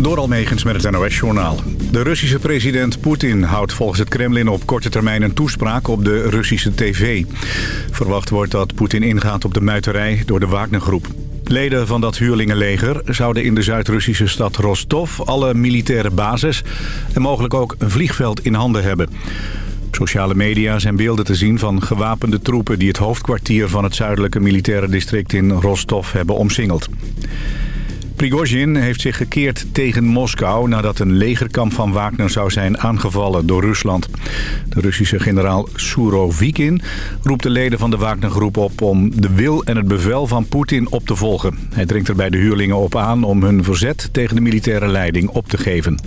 Door Almegens met het NOS-journaal. De Russische president Poetin houdt volgens het Kremlin op korte termijn een toespraak op de Russische tv. Verwacht wordt dat Poetin ingaat op de muiterij door de Wagnergroep. Leden van dat huurlingenleger zouden in de Zuid-Russische stad Rostov alle militaire bases en mogelijk ook een vliegveld in handen hebben. Op sociale media zijn beelden te zien van gewapende troepen die het hoofdkwartier van het zuidelijke militaire district in Rostov hebben omsingeld. Prigozhin heeft zich gekeerd tegen Moskou nadat een legerkamp van Wagner zou zijn aangevallen door Rusland. De Russische generaal Surovikin roept de leden van de Wagnergroep op om de wil en het bevel van Poetin op te volgen. Hij dringt er bij de huurlingen op aan om hun verzet tegen de militaire leiding op te geven.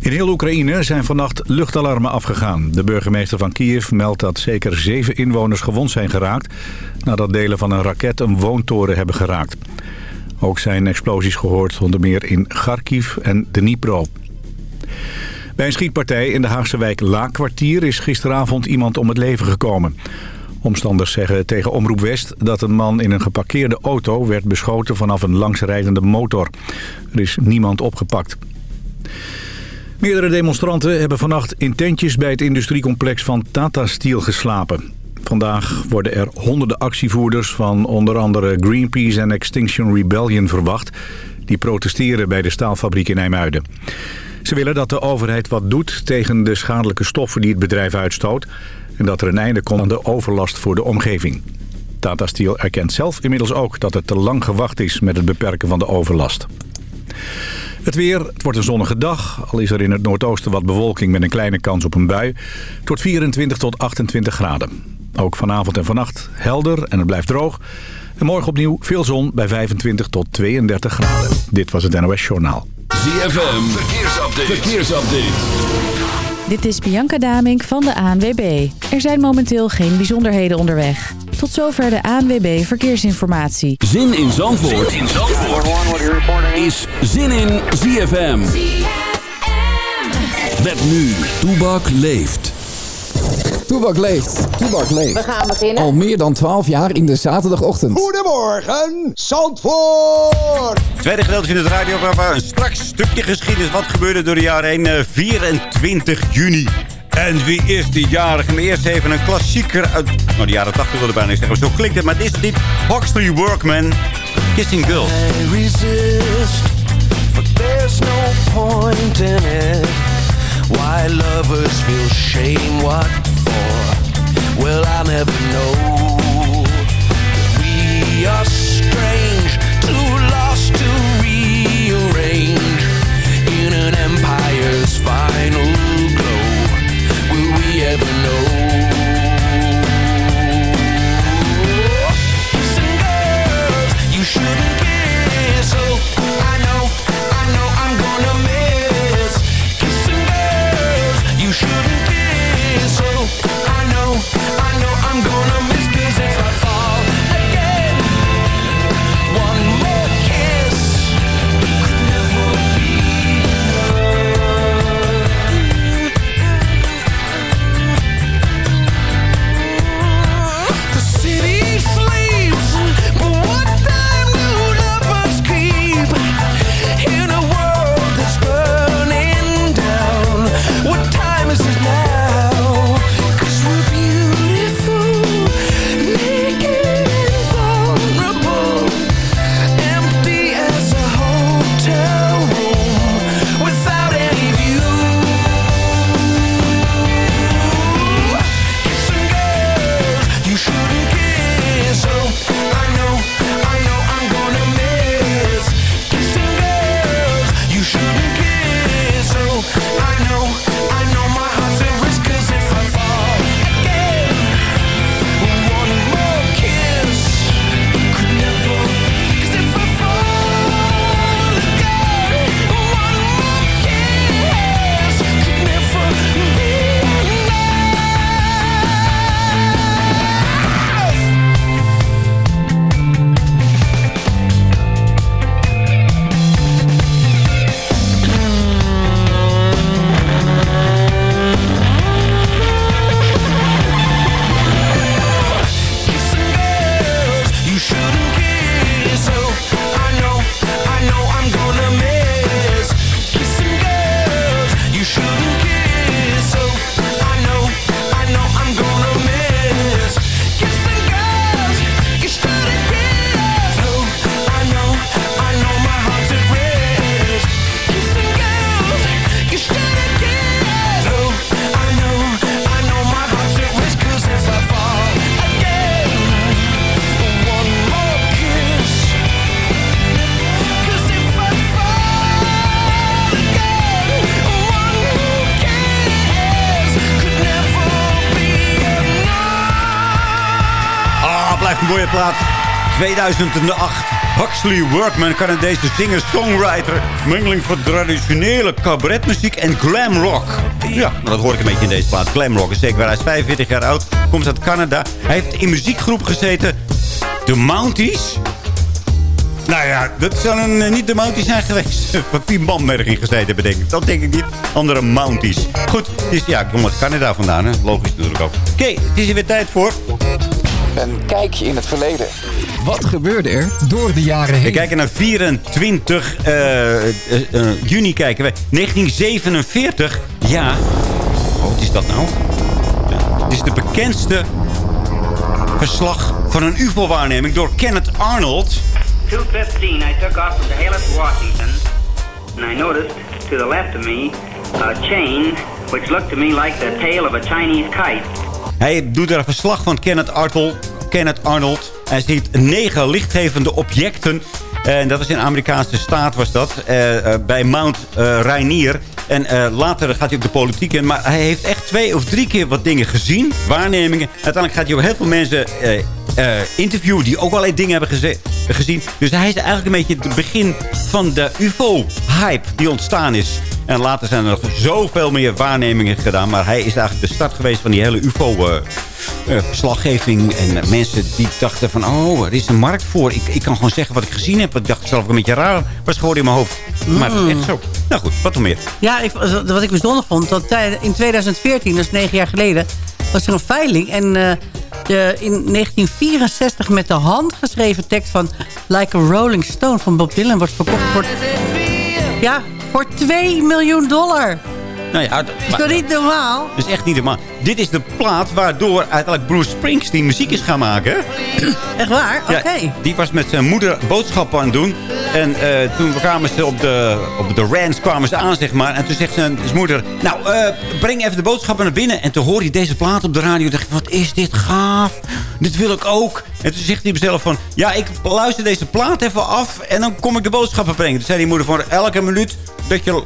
In heel Oekraïne zijn vannacht luchtalarmen afgegaan. De burgemeester van Kiev meldt dat zeker zeven inwoners gewond zijn geraakt... nadat delen van een raket een woontoren hebben geraakt. Ook zijn explosies gehoord onder meer in Kharkiv en Dnipro. Bij een schietpartij in de Haagse wijk Laakkwartier is gisteravond iemand om het leven gekomen. Omstanders zeggen tegen Omroep West dat een man in een geparkeerde auto werd beschoten vanaf een langsrijdende motor. Er is niemand opgepakt. Meerdere demonstranten hebben vannacht in tentjes bij het industriecomplex van Tata Steel geslapen. Vandaag worden er honderden actievoerders van onder andere Greenpeace en Extinction Rebellion verwacht... die protesteren bij de staalfabriek in Nijmuiden. Ze willen dat de overheid wat doet tegen de schadelijke stoffen die het bedrijf uitstoot... en dat er een einde komt aan de overlast voor de omgeving. Tata Steel erkent zelf inmiddels ook dat het te lang gewacht is met het beperken van de overlast. Het weer, het wordt een zonnige dag. Al is er in het noordoosten wat bewolking met een kleine kans op een bui. Wordt 24 tot 28 graden. Ook vanavond en vannacht helder en het blijft droog. En morgen opnieuw veel zon bij 25 tot 32 graden. Dit was het NOS Journaal. ZFM, verkeersupdate. verkeersupdate. Dit is Bianca Damink van de ANWB. Er zijn momenteel geen bijzonderheden onderweg. Tot zover de ANWB Verkeersinformatie. Zin in Zandvoort, zin in Zandvoort. is Zin in ZFM. Met nu, Toebak leeft. Toebak leeft. Toebak leeft. We gaan beginnen. Al meer dan 12 jaar in de zaterdagochtend. Goedemorgen, Zandvoort! Tweede gedeelte in het radioprogramma. Een straks stukje geschiedenis. Wat gebeurde door de jaren heen? Eh, 24 juni. En wie is die jarige? Maar eerst even een klassieker uit... Nou, de jaren 80 wilde bijna niet zeggen. Maar zo klinkt het. Maar dit is niet Huxley Workman. Kissing Girl. I resist, but there's no point in it. Why lovers feel shame, what for? Well, I never know. We are strange, mooie plaat. 2008. Huxley Workman, Canadese singer-songwriter. Mengeling van traditionele cabaretmuziek en glam rock. Ja, dat hoor ik een beetje in deze plaat. Glam rock is zeker waar. Hij is 45 jaar oud, komt uit Canada. Hij heeft in muziekgroep gezeten. De Mounties. Nou ja, dat zou een, eh, niet de Mounties zijn geweest. Bamberg in gezeten denk ik. Dat denk ik niet. Andere Mounties. Goed, ja, ik kom uit Canada vandaan. Hè? Logisch natuurlijk ook. Oké, het is weer tijd voor... Een kijkje in het verleden. Wat gebeurde er door de jaren heen? We kijken naar 24 eh, eh, eh, juni kijken we. 1947. Ja. Oh, wat is dat nou? Dit is de bekendste verslag van een UFO-waarneming door Kenneth Arnold. 215, I took off from Dallas, Washington, and I noticed to the left of me a chain which looked to me like the tail of a Chinese kite. Hij doet er een verslag van Kenneth Arnold. Kenneth Arnold. Hij ziet negen lichtgevende objecten. En dat is in de Amerikaanse staat was dat. eh, eh, bij Mount eh, Rainier. En later gaat hij ook de politiek in. Maar hij heeft echt twee of drie keer wat dingen gezien. Waarnemingen. Uiteindelijk gaat hij ook heel veel mensen interviewen... die ook allerlei dingen hebben gezien. Dus hij is eigenlijk een beetje het begin van de UFO-hype die ontstaan is. En later zijn er nog zoveel meer waarnemingen gedaan. Maar hij is eigenlijk de start geweest van die hele UFO-verslaggeving. en eh, mensen die dachten van... oh, er is een markt voor. Ik, ik kan gewoon zeggen wat ik gezien heb. Wat dacht ik zelf ook een beetje raar was gewoon in mijn hoofd. Maar dat is echt zo. Nou goed, wat nog meer? Ja, ik, wat ik bijzonder vond, dat in 2014, dat is negen jaar geleden, was er een veiling. En eh, de, in 1964 met de hand geschreven tekst van Like a Rolling Stone van Bob Dylan wordt verkocht voor... Ja, voor 2 miljoen dollar. Nou ja, d- Is dat niet normaal? dat is echt niet normaal. Dit is de plaat waardoor uiteindelijk Bruce Springsteen muziek is gaan maken. Echt waar? Oké. Ja, die was met zijn moeder boodschappen aan het doen. En eh, toen kwamen ze op de, op de ranch kwamen ze aan, zeg maar. En toen zegt zijn, moeder... Nou, eh, breng even de boodschappen naar binnen. En toen hoorde hij deze plaat op de radio. En dacht wat is dit gaaf. Dit wil ik ook. En toen zegt hij mezelf van... Ja, ik luister deze plaat even af. En dan kom ik de boodschappen brengen. Toen zei die moeder van... Elke minuut dat je,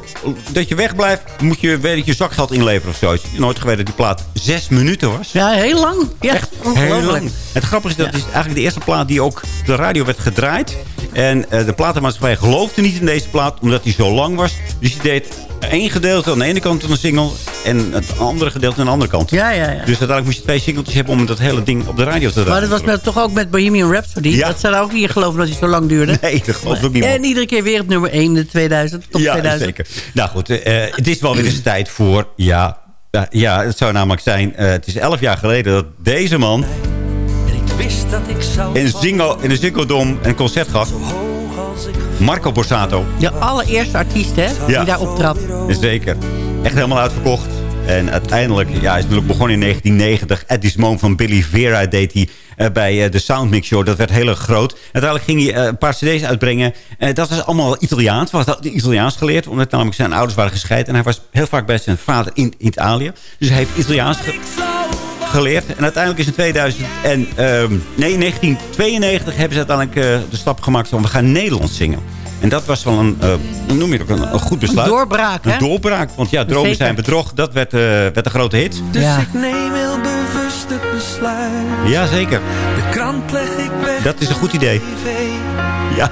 dat je wegblijft... moet je weer je zakgeld inleveren of zoiets. Nooit geweten dat die plaat zes minuten was. Ja, heel lang. Ja, Echt heel lang. Het grappige is dat is eigenlijk de eerste plaat die ook op de radio werd gedraaid. En eh, de platenmaatschappij geloofde niet in deze plaat, omdat die zo lang was. Dus die deed één gedeelte aan de ene kant van de single... en het andere gedeelte aan de andere kant. Ja, ja, ja. Dus uiteindelijk moest je twee singeltjes hebben om dat hele ding op de radio te draaien. Maar dat was met, toch ook met Bohemian Rhapsody. Ja. Dat zou ook niet geloven dat hij zo lang duurde. Nee, dat gelooft ook niemand. En iedere keer weer het nummer 1 in de 2000, top ja, 2000. zeker. Nou goed, eh, het is wel weer eens tijd voor... Ja, ja, ja, het zou namelijk zijn... eh, het is elf jaar geleden dat deze man... in een, Zingo, in een Ziggo Dome een concert gaf. Marco Borsato. De allereerste artiest, hè, Ja. die daar optrad. Zeker. Echt helemaal uitverkocht. En uiteindelijk, ja, hij is natuurlijk begonnen in 1990. At This Moment van Billy Vera deed hij eh, bij eh, de Soundmix Show. Dat werd heel erg groot. Uiteindelijk ging hij eh, een paar cd's uitbrengen. Dat was allemaal Italiaans. Hij had Italiaans geleerd. Omdat namelijk zijn ouders waren gescheiden. En hij was heel vaak bij zijn vader in Italië. Dus hij heeft Italiaans ge- geleerd. En uiteindelijk is in 2000 en, ehm, nee, 1992 hebben ze uiteindelijk eh, de stap gemaakt van we gaan Nederlands zingen. En dat was wel een, eh, noem je dat, een, een goed besluit. Een doorbraak, hè? Een doorbraak. Want ja, dromen Zeker. zijn bedrog. Dat werd, eh, werd een grote hit. Ja. neem heel bewust het besluit. Jazeker. De krant leg ik weg. Dat is een goed idee. Ja.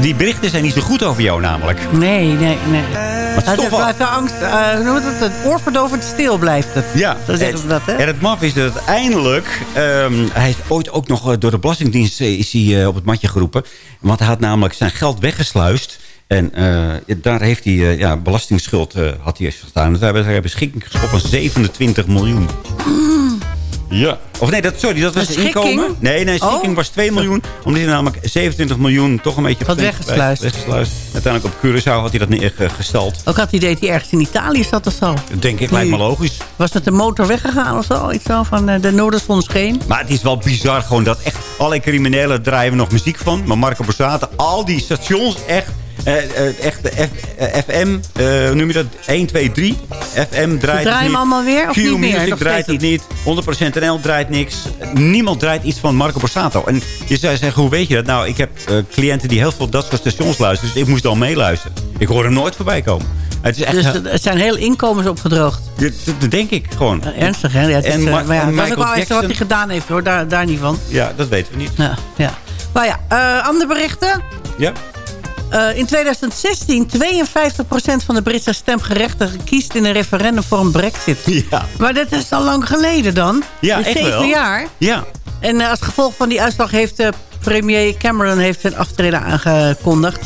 Die berichten zijn niet zo goed over jou namelijk. Nee, nee, nee. Maar het is Het toch wel... blijft wel angst, eh, hoe noemt het? Het oorverdovend stil blijft het. Ja, Zo zeggen ze dat, hè? En het maf is dat uiteindelijk... ehm, hij is ooit ook nog eh, door de Belastingdienst eh, is hij, eh, op het matje geroepen. Want hij had namelijk zijn geld weggesluist. En eh, daar heeft hij eh, ja, belastingsschuld eh, had hij gestaan. Dus daar hebben ze beschikking geschopt van 27 miljoen. Ja. Of nee, dat, sorry, dat was Een het inkomen. schikking? Nee, nee, schikking Oh. was 2 miljoen. Omdat hij namelijk 27 miljoen toch een beetje... Had op- weggesluist. weggesluist. Uiteindelijk op Curaçao had hij dat neergesteld. Ook had hij deed hij ergens in Italië zat of zo. Dat denk ik, lijkt me logisch. Was met de motor weggegaan of zo? Iets zo van eh, de Noorderzon scheen. Maar het is wel bizar gewoon dat echt allerlei criminelen draaien nog muziek van. Maar Marco Borsato, al die stations echt... eh, eh, echt eh, FM, hoe noem je dat? 1, 2, 3. FM draait het draaien hem allemaal weer of Q niet meer? Music draait het niet. 100% NL draait niks. Niemand draait iets van Marco Borsato. En je zou zeggen, hoe weet je dat? Nou, ik heb cliënten die heel veel dat soort stations luisteren. Dus ik moest al meeluisteren. Ik hoor hem nooit voorbij komen. Het is echt... Dus er zijn heel inkomens opgedroogd. dat, denk ik gewoon. Ernstig, hè? Ja, het is, En maar ja, en dat is ook wel echt wat hij gedaan heeft, hoor. Daar, daar niet van. Ja, dat weten we niet. Ja, ja. Maar ja, eh, andere berichten. Ja? Eh, in 2016 52% van de Britse stemgerechtigden kiest in een referendum voor een brexit. Ja. Maar dat is al lang geleden dan. Ja, Dus echt zeven wel. jaar. Ja. En eh, als gevolg van die uitslag heeft eh, premier Cameron heeft zijn aftreden aangekondigd.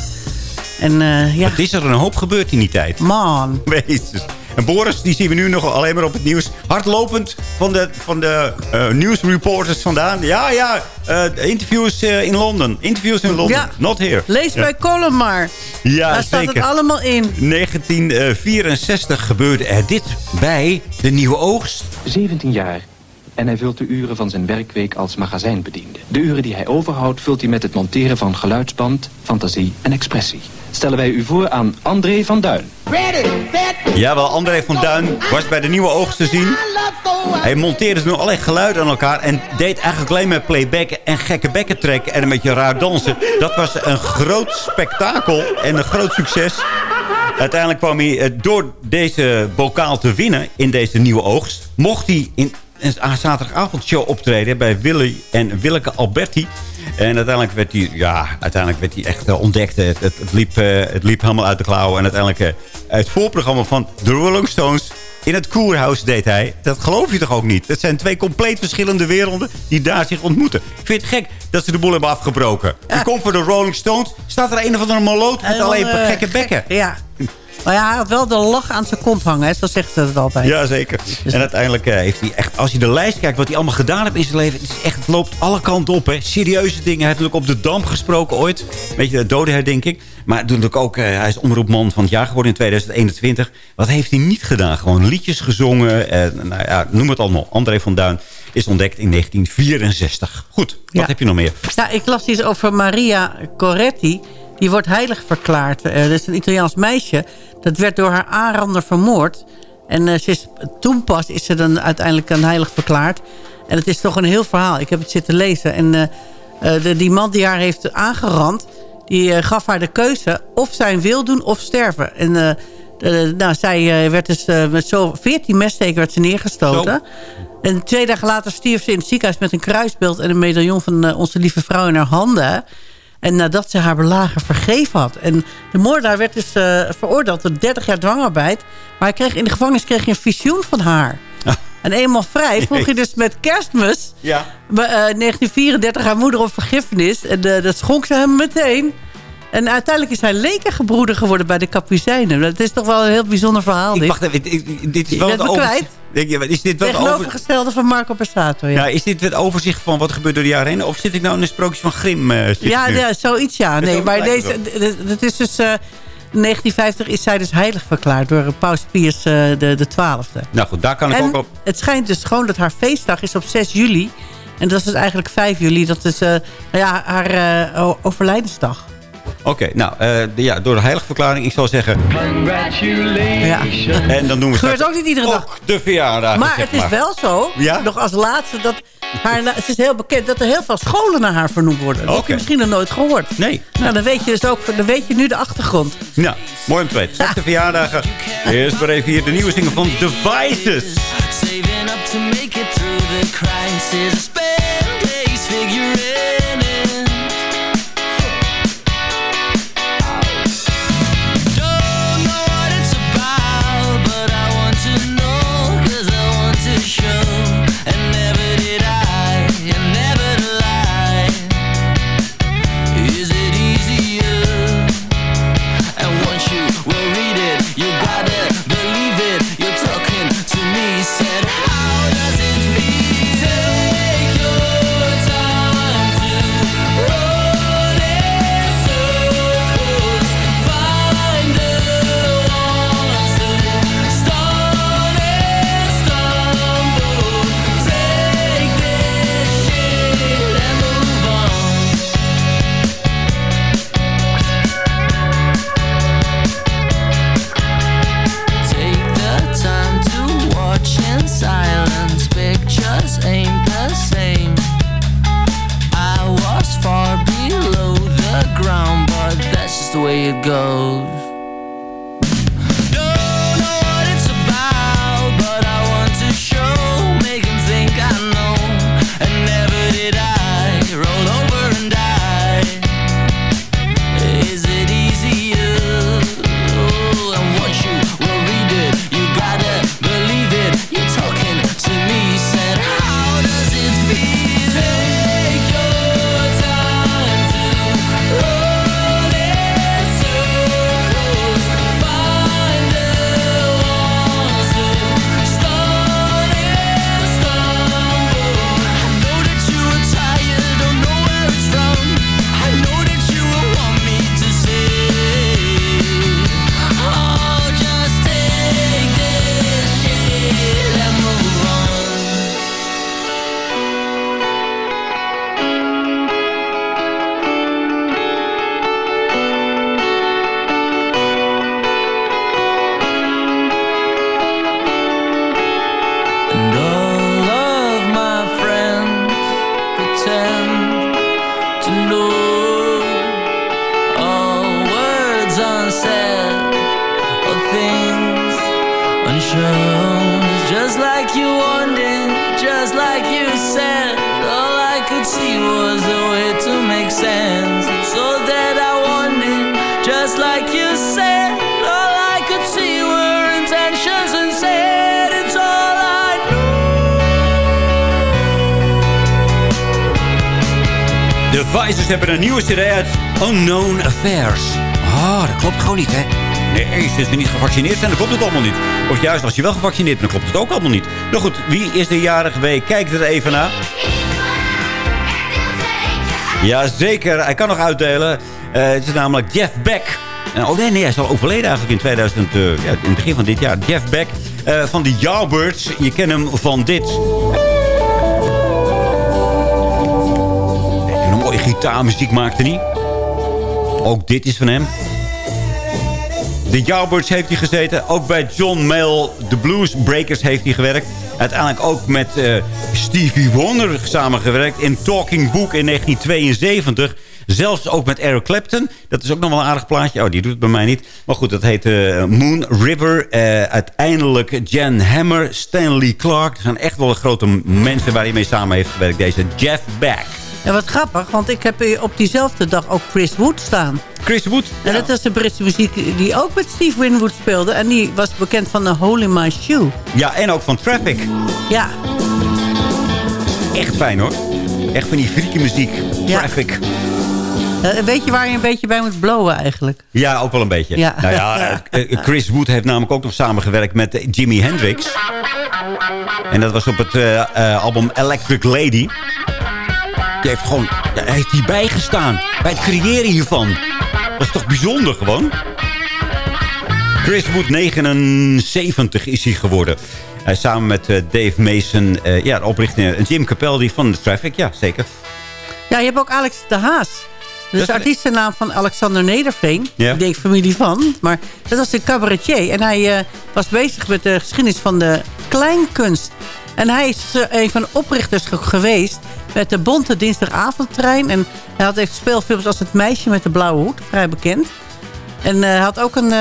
En ja, Wat is er een hoop gebeurd in die tijd? man. Jezus. En Boris, die zien we nu nog alleen maar op het nieuws. Hardlopend van de, van de eh, nieuwsreporters vandaan. Ja, ja, eh, interviews eh, in Londen. Interviews in Londen. Ja. Not here. Lees Ja. bij Column maar. Ja, Daar staat het allemaal in. 1964 gebeurde er dit bij de nieuwe oogst. 17 jaar. En hij vult de uren van zijn werkweek als magazijnbediende. De uren die hij overhoudt vult hij met het monteren van geluidsband, fantasie en expressie. Stellen wij u voor aan André van Duin. Jawel, André van Duin was bij de nieuwe oogst te zien. Hij monteerde nu allerlei geluiden aan elkaar... en deed eigenlijk alleen maar playbacken en gekke bekken trekken... en een beetje raar dansen. Dat was een groot spektakel en een groot succes. Uiteindelijk kwam hij eh, door deze bokaal te winnen in deze nieuwe oogst... mocht hij in een zaterdagavondshow optreden bij Willy en Willeke Alberti. En uiteindelijk werd hij, ja, uiteindelijk werd hij echt eh, ontdekt. Het, het, het liep, eh, het liep helemaal uit de klauwen. En uiteindelijk eh, het voorprogramma van The Rolling Stones... In het Koerhuis deed hij. Dat geloof je toch ook niet? Het zijn twee compleet verschillende werelden die daar zich ontmoeten. Ik vind het gek dat ze de boel hebben afgebroken. Je komt voor de Rolling Stones. Staat er een of andere maloot met En alleen eh, gekke bekken. Ja. Maar ja, hij had wel de lach aan zijn kont hangen. Hè? Zo zegt ze het altijd. Ja, zeker. En uiteindelijk eh, heeft hij echt... Als je de lijst kijkt wat hij allemaal gedaan heeft in zijn leven... Het, is echt, het loopt alle kanten op, hè. Serieuze dingen. Hij heeft natuurlijk op de Dam gesproken ooit. Weet je, de dodenherdenking. Maar natuurlijk ook... eh, hij is omroepman van het jaar geworden in 2021. Wat heeft hij niet gedaan? Gewoon liedjes gezongen. eh, nou ja, noem het allemaal. André van Duin is ontdekt in 1964. Goed, wat Ja. heb je nog meer? Ja, ik las iets over Maria Coretti. Die wordt heilig verklaard. Eh, dat is een Italiaans meisje. Dat werd door haar aanrander vermoord. En eh, ze is, toen pas is ze dan uiteindelijk een heilig verklaard. En het is toch een heel verhaal. Ik heb het zitten lezen. En eh, de, die man die haar heeft aangerand... die gaf haar de keuze of zij een wil doen of sterven. En nou, zij werd dus met zo 14 messteken werd ze neergestoten. En twee dagen later stierf ze in het ziekenhuis met een kruisbeeld... en een medaillon van onze lieve vrouw in haar handen. En nadat ze haar belager vergeven had. En de moordenaar werd dus eh, veroordeeld tot 30 jaar dwangarbeid. Maar hij kreeg, in de gevangenis kreeg hij een visioen van haar. En eenmaal vrij vroeg hij dus met kerstmis... Ja. bij, eh, 1934 haar moeder om vergiffenis. En eh, dat schonk ze hem meteen. En uiteindelijk is hij lekengebroeder geworden bij de Kapucijnen. Dat is toch wel een heel bijzonder verhaal. Ik dit. wacht even. Dit is wel het overzicht. kwijt. Is dit wel over... Tegenovergestelde van Marco Passato. Ja, Ja, is dit het overzicht van wat gebeurt door de jaren heen? Of zit ik nou in een sprookje van Grimm? eh, ja, ja, zoiets ja. Nee, maar deze, het d- d- het is dus... eh, in 1950 is zij dus heilig verklaard door Paus Pius eh, de, de 12e. Nou goed, daar kan ik ook En op... het schijnt dus gewoon dat haar feestdag is op 6 juli. En dat is dus eigenlijk 5 juli. Dat is eh, nou ja, haar eh, o- overlijdensdag. Oké, nou, eh, de- ja, door de heiligverklaring. Ik zal zeggen... Ja. En dan doen we Gebeurt straks ook niet iedere dag. ook de verjaardag. Maar het is wel zo, Ja? nog als laatste, dat haar, het is heel bekend dat er heel veel scholen naar haar vernoemd worden. Dat heb je misschien nog nooit gehoord. Nee. Nou, dan weet je dus ook, dan weet je nu de achtergrond. Nou, mooi om te weten. Verjaardagen. Eerst maar even hier de nieuwe single van Devices. Saving up to make it through the crisis. Spend days figuring Just like said. I could see De hebben een nieuwe CD uit Unknown Affairs. Ah, dat klopt gewoon niet, hè? Nee, als ze niet gevaccineerd zijn, dan klopt het allemaal niet. Of juist, als je wel gevaccineerd bent, dan klopt het ook allemaal niet. Nou goed, wie is de jarige week? Kijk er even naar. Jazeker, hij kan nog uitdelen. Eh, het is namelijk Jeff Beck. Oh nee, nee, hij is al overleden eigenlijk in 2000, eh, ja, in het begin van dit jaar. Jeff Beck eh, van de Yardbirds. Je kent hem van dit. En een mooie gitaarmuziek maakte hij. Ook dit is van hem. De Yardbirds heeft hij gezeten. Ook bij John Mayall, de Blues Breakers heeft hij gewerkt. Uiteindelijk ook met Stevie Wonder samengewerkt. In Talking Book in 1972. Zelfs ook met Eric Clapton. Dat is ook nog wel een aardig plaatje. Oh, die doet het bij mij niet. Maar goed, dat heet eh, Moon River. Eh, uiteindelijk Jan Hammer, Stanley Clark. Dat zijn echt wel grote mensen waar hij mee samen heeft gewerkt. Deze Jeff Beck. Ja, wat grappig, want ik heb hier op diezelfde dag ook Chris Wood staan. Chris Wood? En dat is de Britse muziek die ook met Steve Winwood speelde. En die was bekend van de Hole in My Shoe. Ja, en ook van Traffic. Ja. Echt fijn hoor. Echt van die freaky muziek. Traffic. Eh, weet je waar je een beetje bij moet blowen eigenlijk? Ja, ook wel een beetje. Ja. Nou ja, eh, eh, Chris Wood heeft namelijk ook nog samengewerkt met Jimi Hendrix. En dat was op het album Electric Lady. Die heeft gewoon, heeft hierbij gestaan. Bij het creëren hiervan. Dat is toch bijzonder gewoon? Chris Wood, 79 is hij geworden. Hij samen met eh, Dave Mason, eh, ja, de oprichter, en Jim Capaldi van de Traffic. Ja, zeker. Ja, je hebt ook Alex de Haas. Is de artiestennaam van Alexander Nederveen. Ja. Ik denk familie van. Maar dat was een cabaretier. En hij eh, was bezig met de geschiedenis van de kleinkunst. En hij is eh, een van de oprichters ge- geweest met de Bonte Dinsdagavondtrein. En hij had even speelfilms als Het Meisje met de Blauwe Hoed. Vrij bekend. En eh, had ook een... eh,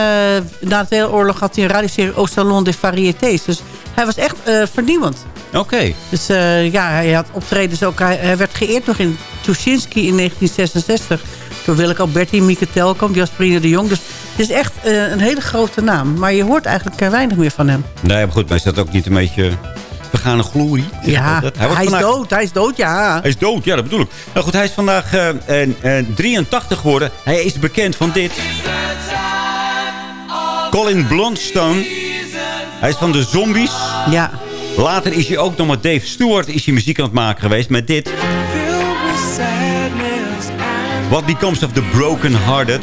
na de Tweede Oorlog had hij een radioserie Au Salon des Varietés. Dus hij was echt eh, vernieuwend. Oké. Dus eh, ja, hij had optredens ook. Hij, hij werd geëerd nog in Tuschinski in 1966. Door Willeke Alberti, Mieke Telkamp, Jasperine de Jong. Dus het is echt eh, een hele grote naam. Maar je hoort eigenlijk weinig meer van hem. Nee, maar goed, maar is dat ook niet een beetje vergane glorie? Ja, hij, is dood. Hij is dood, ja. Hij is dood, ja, dat bedoel ik. Nou goed, hij is vandaag eh, eh, eh, 83 geworden. Hij is bekend van dit. Colin Blondstone. Hij is van de Zombies. Ja. Later is hij ook nog met Dave Stewart is hij muziek aan het maken geweest met dit. What Becomes of the Broken Hearted.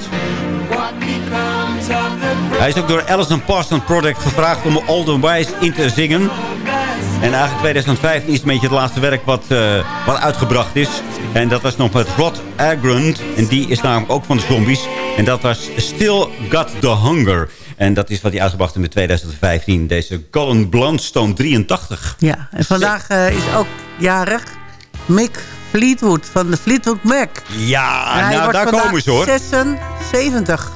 Hij is ook door Alison Parsons Project gevraagd om Olden Wise in te zingen. En eigenlijk 2015 is het een beetje het laatste werk wat, eh, wat uitgebracht is. En dat was nog met Rod Agrand. En die is namelijk ook van de zombies. En dat was Still Got the Hunger. En dat is wat hij uitgebracht heeft in 2015. Deze Colin Blundstone 83. Ja, en vandaag eh, is ook jarig Mick Fleetwood van de Fleetwood Mac. Ja, nou daar komen ze hoor. 76.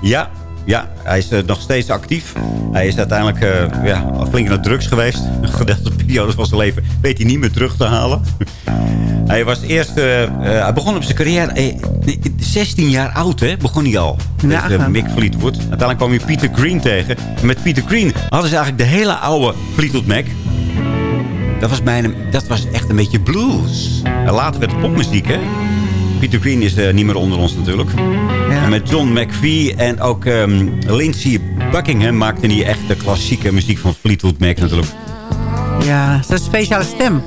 Ja, ja, hij is eh, nog steeds actief. Hij is uiteindelijk eh, ja, flink naar drugs geweest. Een gedeelte periode van zijn leven weet hij niet meer terug te halen. hij was eerst... eh, hij begon op zijn carrière... eh, nee, 16 jaar oud, hè? Begon hij al. Ja. Mick Fleetwood. Uiteindelijk kwam hij Peter Green tegen. En met Peter Green hadden ze eigenlijk de hele oude Fleetwood Mac. Dat was, mijn, dat was echt een beetje blues. En later werd het popmuziek, hè? Peter Green is niet meer onder ons natuurlijk. Met John McVie en ook ehm, Lindsey Buckingham maakten die echt de klassieke muziek van Fleetwood Mac natuurlijk. Ja, dat is een speciale stem.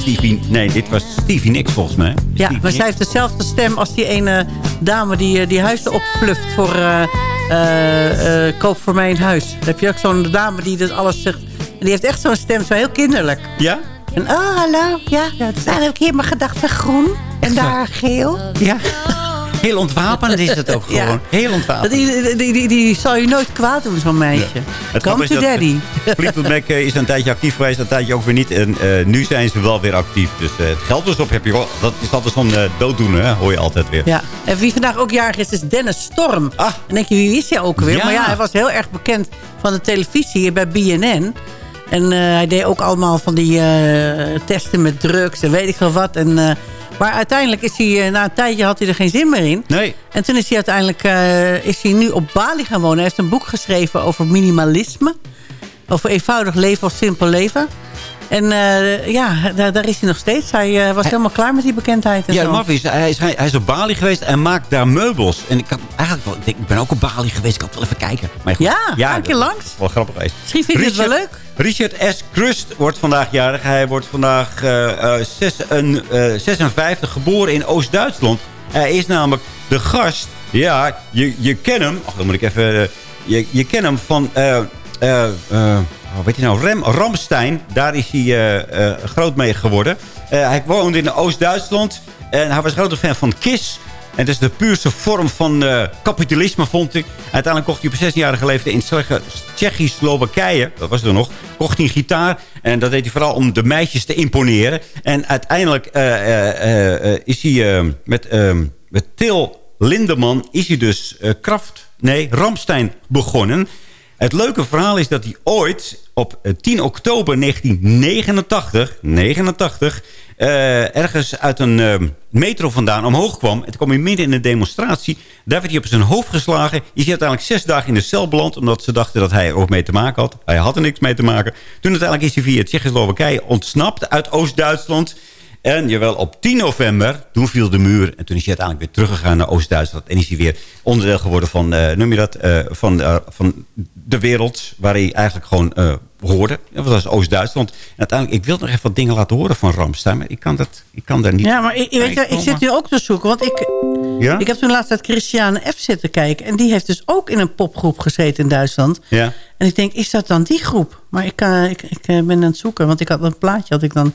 Stevie, nee, dit was Stevie Nicks volgens mij. Ja, maar zij heeft dezelfde stem als die ene dame die eh, die huizen oppluft voor eh, eh, koop voor mij een huis. Dan heb je ook zo'n dame die dat alles zegt. En die heeft echt zo'n stem, zo heel kinderlijk. Ja? En oh, hallo, ja, dan heb ik hier mijn gedachten groen en daar geel. Ja. Heel ontwapend is het ook gewoon. Heel ontwapend. Die, die, die, die, zal je nooit kwaad doen, zo'n meisje. Come to daddy. Fleetwood Mac eh, is een tijdje actief geweest, een tijdje ook weer niet. En eh, nu zijn ze wel weer actief. Dus eh, het geld dus op heb je wel. Dat is altijd zo'n dooddoener, hè? hoor je altijd weer. Ja, en wie vandaag ook jarig is, is Dennis Storm. Ah. Dan denk je, wie is hij ook weer? Ja. Maar ja, hij was heel erg bekend van de televisie bij BNN. En hij deed ook allemaal van die testen met drugs en weet ik veel wat. En, maar uiteindelijk is hij, eh, na een tijdje had hij er geen zin meer in. Nee. En toen is hij uiteindelijk eh, is hij nu op Bali gaan wonen. Hij heeft een boek geschreven over minimalisme. Over eenvoudig leven of simpel leven. En eh, ja, daar, daar is hij nog steeds. Hij was helemaal klaar met die bekendheid. En Ja, maf is, hij is, hij is op Bali geweest en maakt daar meubels. En ik, had eigenlijk wel, ik, ben ook op Bali geweest. Ik had wel even kijken. Maar goed, Ja, ga een keer langs. Wel grappig geweest. Misschien vind je het wel leuk. Richard S. Crust wordt vandaag jarig. Hij wordt vandaag eh, eh, zes- een, eh, 56, geboren in Oost-Duitsland. Hij is namelijk de gast. Ja, je, je kent hem. Ach, dan moet ik even... eh, je, je kent hem van... eh eh, eh, hoe weet je nou? Rem, Ramstein. Daar is hij eh, eh, groot mee geworden. Eh, hij woonde in Oost-Duitsland. En hij was grote fan van Kiss. En dat is de puurste vorm van eh, kapitalisme, vond ik. Uiteindelijk kocht hij op 16-jarige leeftijd in Tsjechi- Tsjechisch-Slowakije... dat was er nog, kocht hij een gitaar. En dat deed hij vooral om de meisjes te imponeren. En uiteindelijk eh, eh, is hij met, met Til Lindeman... is hij dus Kraft, nee, Ramstein begonnen... Het leuke verhaal is dat hij ooit op eh, 10 oktober 1989... 89, eh, ergens uit een eh, metro vandaan omhoog kwam. En toen kwam hij midden in een demonstratie. Daar werd hij op zijn hoofd geslagen. Is hij uiteindelijk zes dagen in de cel beland... omdat ze dachten dat hij er ook mee te maken had. Hij had er niks mee te maken. Toen uiteindelijk is hij via Tsjechoslowakije ontsnapt uit Oost-Duitsland... En jawel, op 10 november, toen viel de muur. En toen is hij uiteindelijk weer teruggegaan naar Oost-Duitsland. En is hij weer onderdeel geworden van, eh, noem je dat, eh, van, eh, van de wereld. Waar hij eigenlijk gewoon hoorde. Dat was Oost-Duitsland. En uiteindelijk, ik wil nog even wat dingen laten horen van Ramstein. Maar ik kan, dat, ik kan daar niet Ja, maar ik, weet je, ik zit nu ook te zoeken. Want ik, Ja? ik heb toen laatst uit Christiane F. zitten kijken. En die heeft dus ook in een popgroep gezeten in Duitsland. Ja. En ik denk, is dat dan die groep? Maar ik, ik, ik ben aan het zoeken. Want ik had een plaatje had ik dan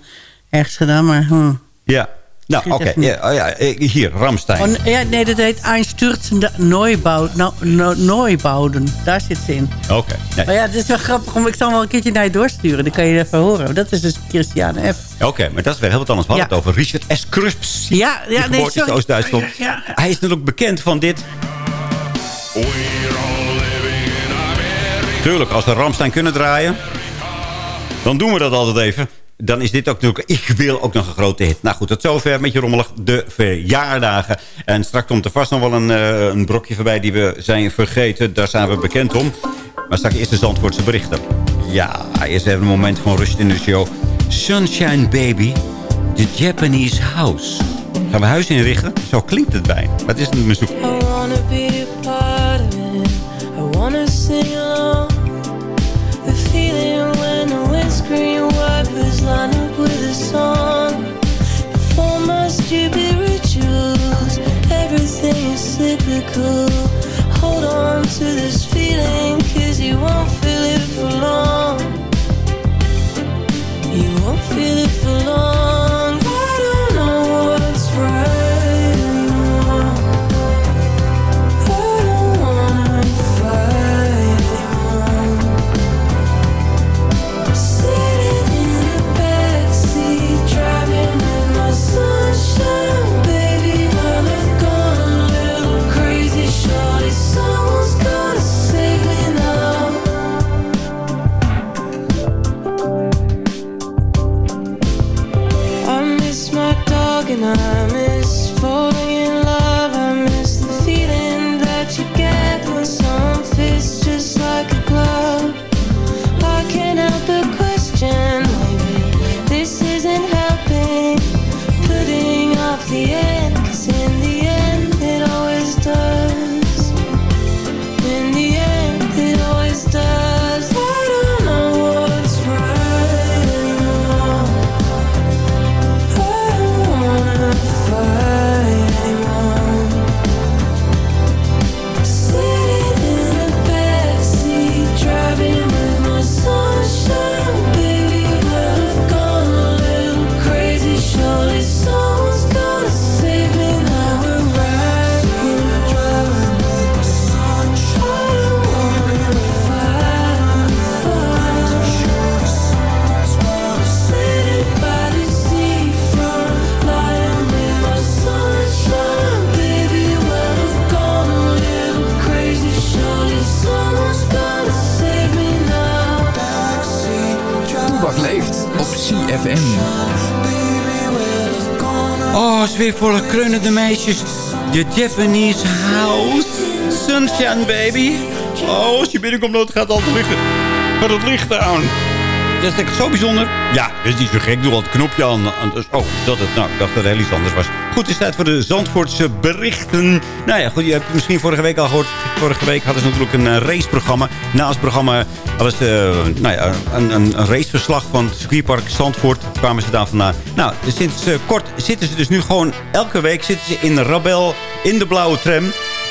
ergens gedaan. Maar hm. Ja. Nou, oké. Ja, oh ja, hier, Ramstein. Oh, ja, nee, dat heet Einstürzende Neubau, no, no, Neubauden. Daar zit ze in. Oké. Nee. Maar ja, het is wel grappig. Om, ik zal wel een keertje naar je doorsturen. Dan kan je even horen. Dat is dus Christiane F. Oké, maar dat is weer heel wat anders. We hadden het over Richard S. Krusps. Ja, ja, nee, in sorry. Oost-Duitsland. Ja, Hij is natuurlijk bekend van dit. Tuurlijk, als we Ramstein kunnen draaien... dan doen we dat altijd even. Dan is dit ook natuurlijk... Ik wil ook nog een grote hit. Nou goed, tot zover met je rommelig de verjaardagen. En straks komt er vast nog wel een, eh, een brokje voorbij... die we zijn vergeten. Daar zijn we bekend om. Maar straks eerst de Zandvoortse berichten. Ja, eerst even een moment van rust in de show. Sunshine Baby, The Japanese House. Gaan we huis inrichten? Zo klinkt het bij. Wat is het bezoek? I wanna be a part of it. I wanna sing Hold on to this feeling, cause you won't feel it for long. You won't feel it for long. Weer voor kreunende meisjes. De Japanese house. Sunshine baby. Oh, als je binnenkomt, dan gaat het altijd liggen. Gaat het licht aan. Dat is echt zo bijzonder. Ja, dat is niet zo gek. Ik doe al het knopje aan. aan- dus- Oh, dat het. Nou, ik dacht dat het heel iets anders was. Goed, het is tijd voor de Zandvoortse berichten. Nou ja, goed, je hebt het misschien vorige week al gehoord. Vorige week hadden ze natuurlijk een eh, raceprogramma. Naast het programma hadden ze eh, nou ja, een, een, raceverslag van het circuitpark Zandvoort. Kwamen ze daar vandaan. Nou, sinds eh, kort zitten ze dus nu gewoon... Elke week zitten ze in Rabel in de blauwe tram.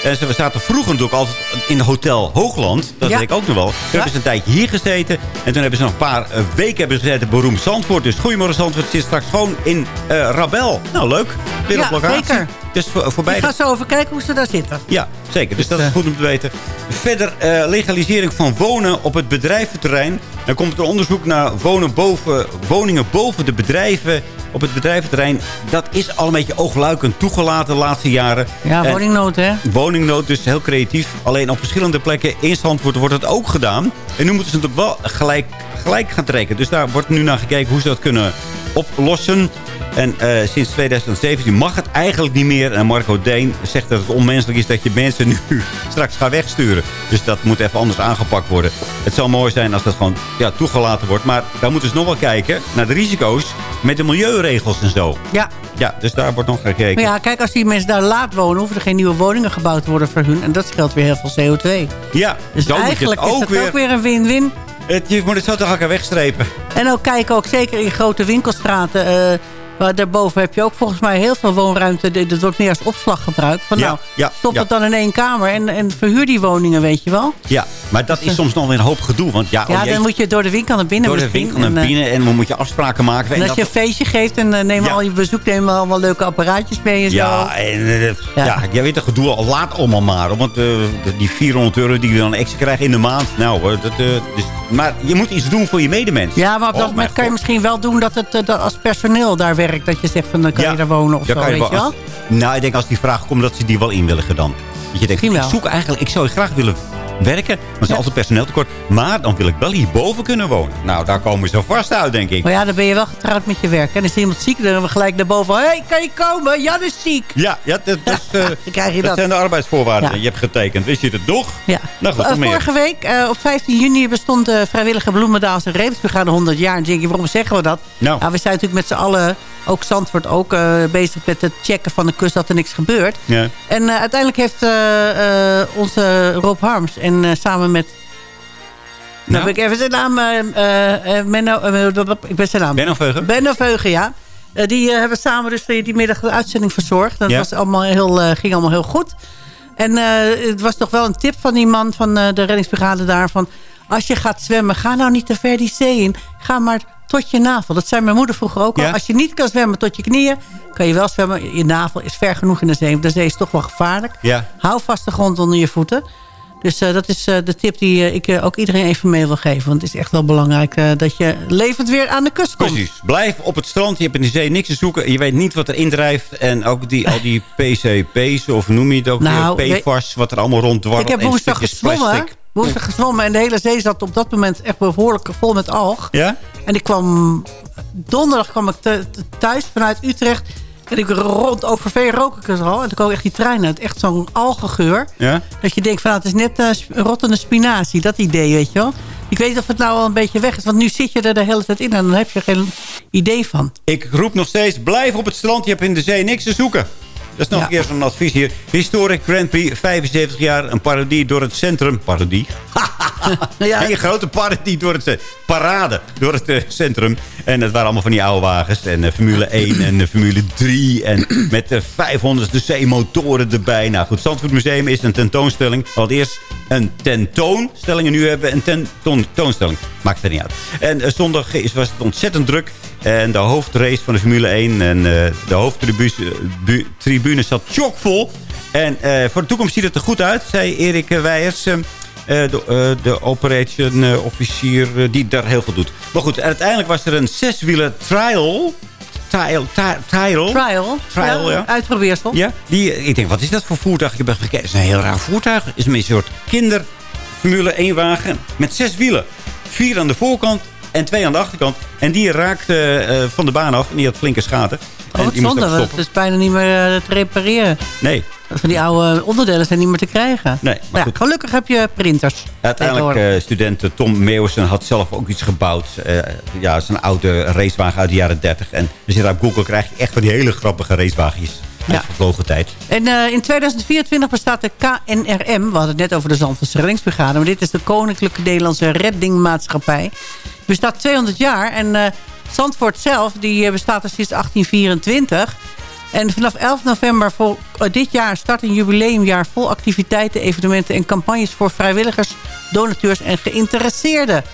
En ze, we zaten vroeger natuurlijk altijd in Hotel Hoogland. Dat Ja. weet ik ook nog wel. Toen hebben ze een tijdje hier gezeten. En toen hebben ze nog een paar eh, weken hebben ze beroemd Zandvoort. Dus Goedemorgen Zandvoort zit straks gewoon in eh, Rabel. Nou, leuk. Weer Ja, op locatie. zeker. Dus voor, voorbij Ik ga zo even kijken hoe ze daar zitten. ja, zeker. Dus Dus, dat is eh, goed om te weten. Verder legalisering van wonen op het bedrijventerrein. Dan komt er onderzoek naar wonen boven, woningen boven de bedrijven op het bedrijventerrein. Dat is al een beetje oogluikend toegelaten de laatste jaren. Ja, En- woningnood, hè? Woningnood, dus heel creatief. Alleen op verschillende plekken in Zandvoort wordt het ook gedaan. En nu moeten ze het wel gelijk, gelijk gaan trekken. Dus daar wordt nu naar gekeken hoe ze dat kunnen oplossen. En eh, sinds 2017 mag het eigenlijk niet meer. En Marco Deen zegt dat het onmenselijk is dat je mensen nu straks gaat wegsturen. Dus dat moet even anders aangepakt worden. Het zou mooi zijn als dat gewoon ja, toegelaten wordt. Maar daar moeten ze nog wel kijken naar de risico's met de milieuregels en zo. Ja. Ja, dus daar wordt nog gekeken. Maar ja, kijk, als die mensen daar laat wonen... hoeven er geen nieuwe woningen gebouwd te worden voor hun. En dat scheelt weer heel veel CO2. Ja, Dus eigenlijk is weer- ook weer een win-win. Het, je moet het zo tegen elkaar wegstrepen. En ook kijken, ook zeker in grote winkelstraten... eh, waar daarboven heb je ook volgens mij heel veel woonruimte. Dat wordt meer als opslag gebruikt. Van Ja, nou, ja, stop ja. het dan in één kamer en, en verhuur die woningen, weet je wel. Ja, maar dat is soms nog weer een hoop gedoe. Want ja, Ja, oh dan moet je door de winkel naar binnen door de winkel naar En, eh, binnen en dan moet je afspraken maken. En als dat- je een feestje geeft en uh, neem Ja. al je bezoek, neem allemaal leuke apparaatjes mee en zo. ja, en, eh, ja. Jij weet het gedoe al laat allemaal maar. Want eh, die 400 euro die je dan extra krijgt in de maand. Nou, dat, eh, dus, maar je moet iets doen voor je medemens. Ja, maar op dat Oh, moment kan je misschien wel doen dat het eh, dat als personeel daar werkt. Dat je zegt van dan kan Ja. je daar wonen of Ja, zo, weet je wel. als- nou, ik denk als die vraag komt dat ze die wel inwilligen dan. Dat je denkt, Misschien ik wel. zoek eigenlijk, ik zou graag willen werken. Maar er is altijd personeel tekort. Maar dan wil ik wel hierboven kunnen wonen. Nou, daar komen ze vast uit, denk ik. Maar ja, dan ben je wel getrouwd met je werk. En is iemand ziek, dan hebben we gelijk naar boven. Hé, hey, kan je komen? Jan is ziek. Ja, ja dat, dat, is, Dan krijg je dat dat. zijn de arbeidsvoorwaarden. Ja. Je hebt getekend. Wist je het toch? Ja. Nou goed, Eh, meer. vorige week, eh, op 15 juni, bestond de vrijwillige Bloemendaalse Reepsbrigade 100 jaar. En denk je, waarom zeggen we dat? Nou. Ja, we zijn natuurlijk met z'n allen, ook Zandvoort, ook bezig met het checken van de kust dat er niks gebeurt. Ja. En uiteindelijk heeft onze Rob Harms en eh, samen met... Nou, Nou? heb ik even zijn naam... eh, eh, Menno, ik ben zijn naam. Benno Veugen? Benno Veugen, ja. Die hebben samen dus die, middag de uitzending verzorgd. Dat Ja. was allemaal heel, ging allemaal heel goed. En het was toch wel een tip van die man van de reddingsbrigade daar... van als je gaat zwemmen, ga nou niet te ver die zee in. Ga maar tot je navel. Dat zei mijn moeder vroeger ook al. Ja. Als je niet kan zwemmen tot je knieën, kan je wel zwemmen. Je navel is ver genoeg in de zee. De zee is toch wel gevaarlijk. Ja. Hou vast de grond onder je voeten. Dus eh, dat is eh, de tip die eh, ik ook iedereen even mee wil geven. Want het is echt wel belangrijk dat je levend weer aan de kust komt. Precies. Blijf op het strand. Je hebt in de zee niks te zoeken. Je weet niet wat er indrijft. En ook die, al die PCP's, of noem je het ook Nou, weer, PFAS, wat er allemaal rondwarmt. Ik heb en woensdag gezwommen. Woensdag gezwommen en de hele zee zat op dat moment echt behoorlijk vol met alg. Ja? En ik kwam... Donderdag kwam ik thuis vanuit Utrecht. En ik rond Overveen rook ik er al. En toen kwam echt die trein uit. Echt zo'n algengeur. Ja? Dat je denkt van nou, het is net sp- rottende spinazie. Dat idee, weet je wel. Ik weet niet of het nou al een beetje weg is. Want nu zit je er de hele tijd in. En dan heb je geen idee van. Ik roep nog steeds, blijf op het strand. Je hebt in de zee niks te zoeken. Dat is nog Ja. een keer zo'n advies hier. Historic Grand Prix, 75 jaar. Een parodie door het centrum. Parodie? Ja. Een grote parodie door het... eh, Parade door het eh, centrum. En het waren allemaal van die oude wagens. En eh, Formule 1 en Formule 3. En met de 500ste C-motoren erbij. Nou goed, het Zandvoort Museum is een tentoonstelling. Hadden eerst een tentoonstelling. En nu hebben we een tentoon- tentoonstelling. Maakt er niet uit. En zondag is, was het ontzettend druk. En de hoofdrace van de Formule 1 en eh, de hoofdtribune bu- tribune zat chockvol. En eh, voor de toekomst ziet het er goed uit, zei Erik eh, Weijers. eh, eh, de, eh, de operation eh, officier eh, die daar heel veel doet. Maar goed, uiteindelijk was er een zeswielen trial. Trial, tri- trial. Trial. Trial, ja. Uitprobeersel. Ja, die, ik denk, wat is dat voor voertuig? Ik heb gekeken. Het is een heel raar voertuig. Het is een soort kinder Formule 1 wagen met zes wielen. Vier aan de voorkant en twee aan de achterkant. En die raakte eh, van de baan af en die had flinke schade. Oh, en die moest zonde, stoppen. het is bijna niet meer eh, te repareren. Nee, Van die oude onderdelen zijn niet meer te krijgen. Nee, maar ja, goed. gelukkig heb je printers. Uiteindelijk, eh student Tom Meeuwsen had zelf ook iets gebouwd. Eh, ja, zijn oude racewagen uit de jaren 30. En als je daar op Google krijg je echt van die hele grappige racewagens. Ja. vervlogen tijd. En eh, in 2024 bestaat de KNRM. We hadden het net over de Zandvoortse reddingsbrigade. Maar dit is de Koninklijke Nederlandse Reddingmaatschappij. Die bestaat 200 jaar. En eh, Zandvoort zelf die eh, bestaat er sinds 1824. En vanaf 11 november vol, dit jaar start een jubileumjaar... vol activiteiten, evenementen en campagnes... voor vrijwilligers, donateurs en geïnteresseerden.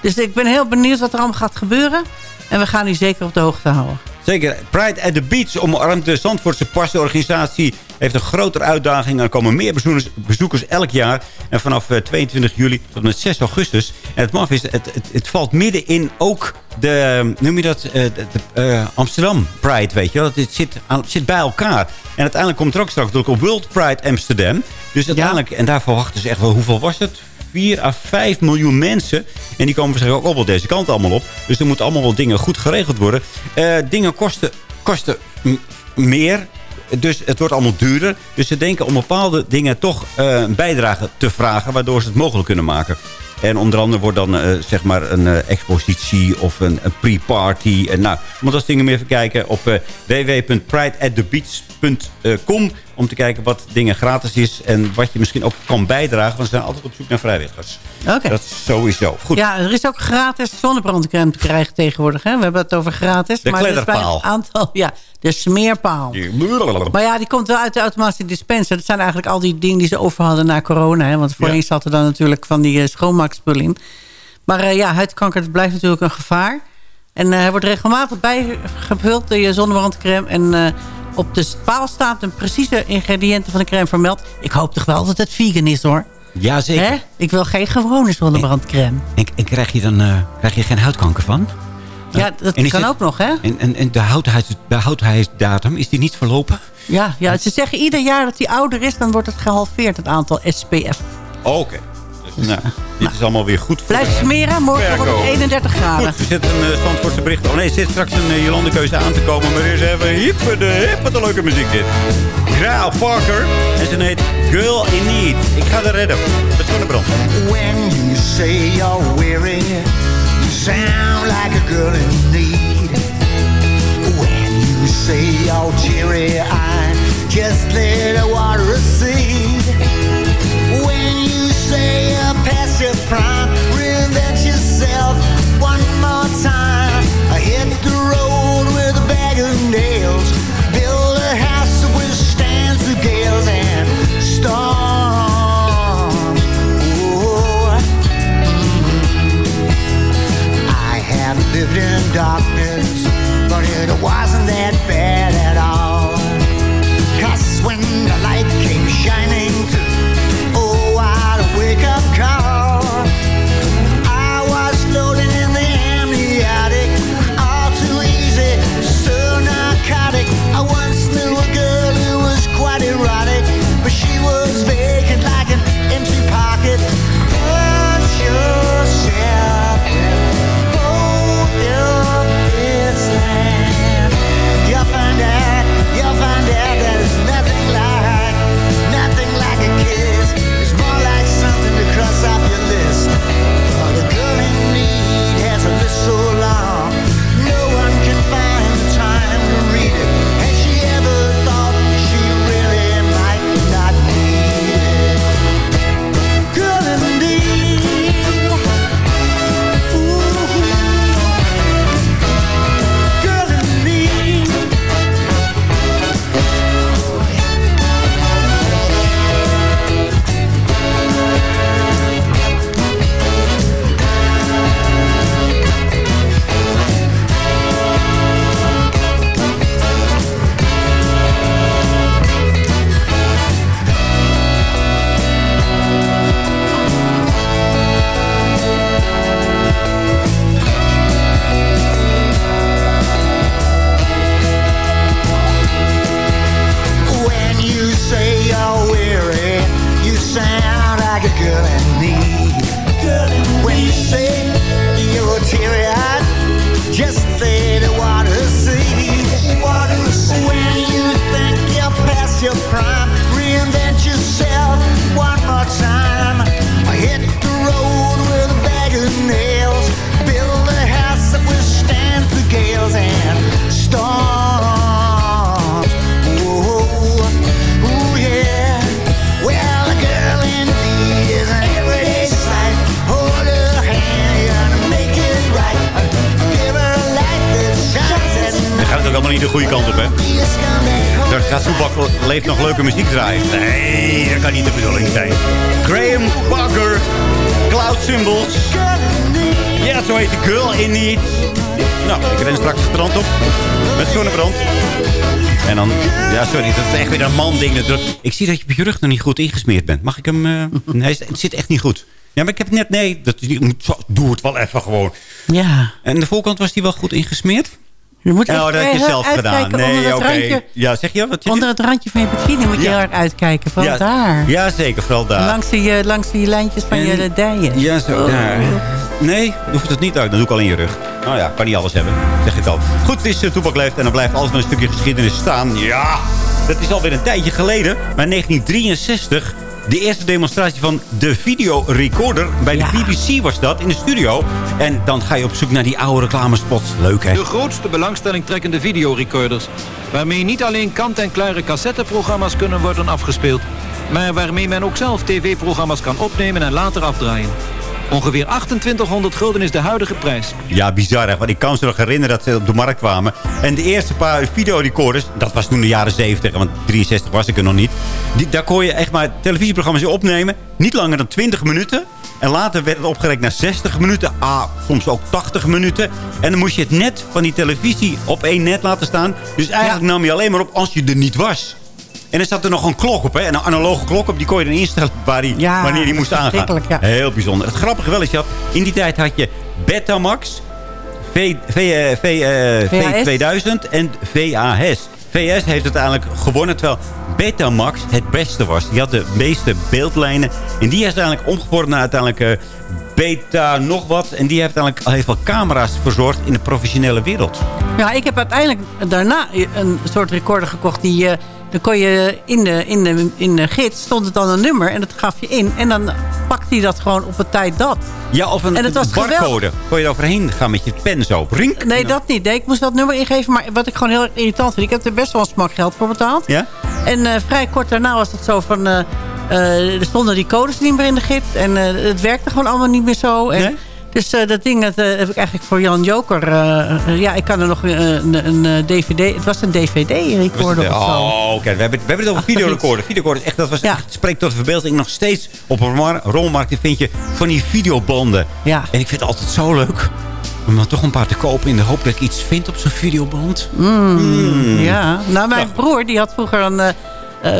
Dus ik ben heel benieuwd wat er allemaal gaat gebeuren. En we gaan u zeker op de hoogte houden. Zeker. Pride at the Beach omarmt de Zandvoortse pas. De organisatie heeft een grotere uitdaging. Er komen meer bezoekers, bezoekers elk jaar. En vanaf eh, 22 juli tot en met 6 augustus. En het maf is, het, het, het valt midden in ook de, noem je dat, eh, de, de, eh, Amsterdam Pride, weet je wel. Het zit, aan, zit bij elkaar. En uiteindelijk komt er ook straks natuurlijk op World Pride Amsterdam. Dus uiteindelijk, en daar verwachten ze echt wel, hoeveel was het? 4 à 5 miljoen mensen. En die komen waarschijnlijk ook wel deze kant allemaal op. Dus er moeten allemaal wel dingen goed geregeld worden. Eh, dingen kosten, kosten meer. Dus het wordt allemaal duurder. Dus ze denken om bepaalde dingen toch eh, een bijdrage te vragen... waardoor ze het mogelijk kunnen maken. En onder andere wordt dan eh, zeg maar een eh, expositie of een, een pre-party. En nou, je moet als dingen meer even kijken op eh www.prideatthebeach.com... om te kijken wat dingen gratis is en wat je misschien ook kan bijdragen. Want ze zijn altijd op zoek naar vrijwilligers. Dat is sowieso. Goed. Ja, er is ook gratis zonnebrandcrème te krijgen tegenwoordig. Hè? We hebben het over gratis. De maar is bij aantal, ja, de smeerpaal. Maar ja, die komt wel uit de automatische dispenser. Dat zijn eigenlijk al die dingen die ze over hadden na corona. Hè? Want voorheen Ja. zat er dan natuurlijk van die eh, schoonmaakspullen in. Maar eh, ja, huidkanker dat blijft natuurlijk een gevaar. En eh, hij wordt regelmatig bijgevuld, de zonnebrandcrème. En op de paal staat een precieze ingrediënten van de crème vermeld. Ik hoop toch wel dat het vegan is hoor. Ja, zeker. Hè? Ik wil geen gewone zonnebrandcrème. En, en krijg je dan eh, krijg je geen huidkanker van? Ja, dat En is kan het- ook nog, hè? En, en, en de, houdbaarheids, de houdbaarheidsdatum, is die niet verlopen? Ja, ja, ze zeggen ieder jaar dat hij ouder is, dan wordt het gehalveerd, het aantal SPF. Oké. Nou, dit is allemaal weer goed voor Blijf smeren, morgen wordt het Verkoop. 31 graden. Goed, er zit een uh, Zandvoortse bericht. Oh nee, er zit straks een uh, Jolandekeuze aan te komen. Maar eerst even hippe de hip. Wat een leuke muziek dit. Graal Parker. En ze heet Girl in Need. Ik ga er redden. Het zonnebrand. When you say you're weary, you sound like a girl in need. When you say you're teary-eyed, just let the water but it wasn't Symbols. Ja, zo heet de girl in Need. Nou, ik ren straks het strand op. Met zonnebrand. En dan, ja sorry, dat is echt weer een man ding. Ik zie dat je op je rug nog niet goed ingesmeerd bent. Mag ik hem, eh, nee, het zit echt niet goed. Ja, maar ik heb net, nee, dat, is niet- moet- doe het wel even gewoon. Ja. En de voorkant was die wel goed ingesmeerd? Je moet Nou, dat heb je zelf gedaan. Nee, oké. Ja, zeg je wat? Onder het randje van je bikini moet je Ja. heel erg uitkijken. Vooral ja, daar. Ja, zeker, vooral daar. Langs die, eh, langs die lijntjes van En- je dijen. Ja, zo Oh. daar. Nee, hoeft het niet uit. Dan doe ik al in je rug. Nou ja, kan niet alles hebben, zeg ik al. Goed, het is uh, Toepak en dan blijft alles met een stukje geschiedenis staan. Ja, dat is alweer een tijdje geleden. Maar 1963, de eerste demonstratie van de videorecorder. Bij de BBC was dat, in de studio. En dan ga je op zoek naar die oude reclamespots. Leuk, hè? De grootste belangstelling trekkende videorecorders. Waarmee niet alleen kant-en-klare cassetteprogramma's kunnen worden afgespeeld. Maar waarmee men ook zelf tv-programma's kan opnemen en later afdraaien. Ongeveer 2800 gulden is de huidige prijs. Ja, bizar hè. Want ik kan ze nog herinneren dat ze op de markt kwamen. En de eerste paar videorecorders, dat was toen de jaren 70, want 63 was ik er nog niet. Die, daar kon je echt maar televisieprogramma's in opnemen. Niet langer dan 20 minuten. En later werd het opgerekt naar 60 minuten. Ah, soms ook 80 minuten. En dan moest je het net van die televisie op één net laten staan. Dus eigenlijk nam je alleen maar op als je er niet was. En er zat er nog een klok op, hè? Een analoge klok op. Die kon je dan instellen waar die, Ja, wanneer die moest aangaan. ja. Heel bijzonder. Het grappige wel is, je had, in die tijd had je Betamax, v, v, eh, v, eh, V2000 en VHS. VS heeft uiteindelijk gewonnen, terwijl Betamax het beste was. Die had de meeste beeldlijnen. En die is uiteindelijk omgevormd naar uiteindelijk eh, Beta nog wat. En die heeft uiteindelijk heel veel camera's verzorgd in de professionele wereld. Ja, ik heb uiteindelijk daarna een soort recorder gekocht. Die, dan kon je in de, in, de, in de gids stond het dan een nummer en dat gaf je in. En dan pakte hij dat gewoon op het tijd dat. Ja, of een, En het was barcode. geweldig. Kon je er overheen gaan met je pen zo. Rink. Nee, dat niet. Nee, ik moest dat nummer ingeven. Maar wat ik gewoon heel irritant vind. Ik heb er best wel een smak geld voor betaald. Ja? En eh, vrij kort daarna was het zo van... eh, eh, er stonden die codes niet meer in de gids. En het werkte gewoon allemaal niet meer zo. En, Nee? Dus eh, dat ding dat, eh, heb ik eigenlijk voor Jan Joker... eh, ja, ik kan er nog een, een, dvd... Het was een dvd-recorder of zo. Oh, oké. We, hebben, we hebben het over videorecorder. Videorecorder, echt, dat was echt, spreekt tot de verbeelding. Nog steeds op een mar- rommelmarkt vind je van die videobanden. Ja. En ik vind het altijd zo leuk om dan toch een paar te kopen... in de hoop dat ik iets vind op zo'n videoband. Mm, Ja, nou mijn broer die had vroeger een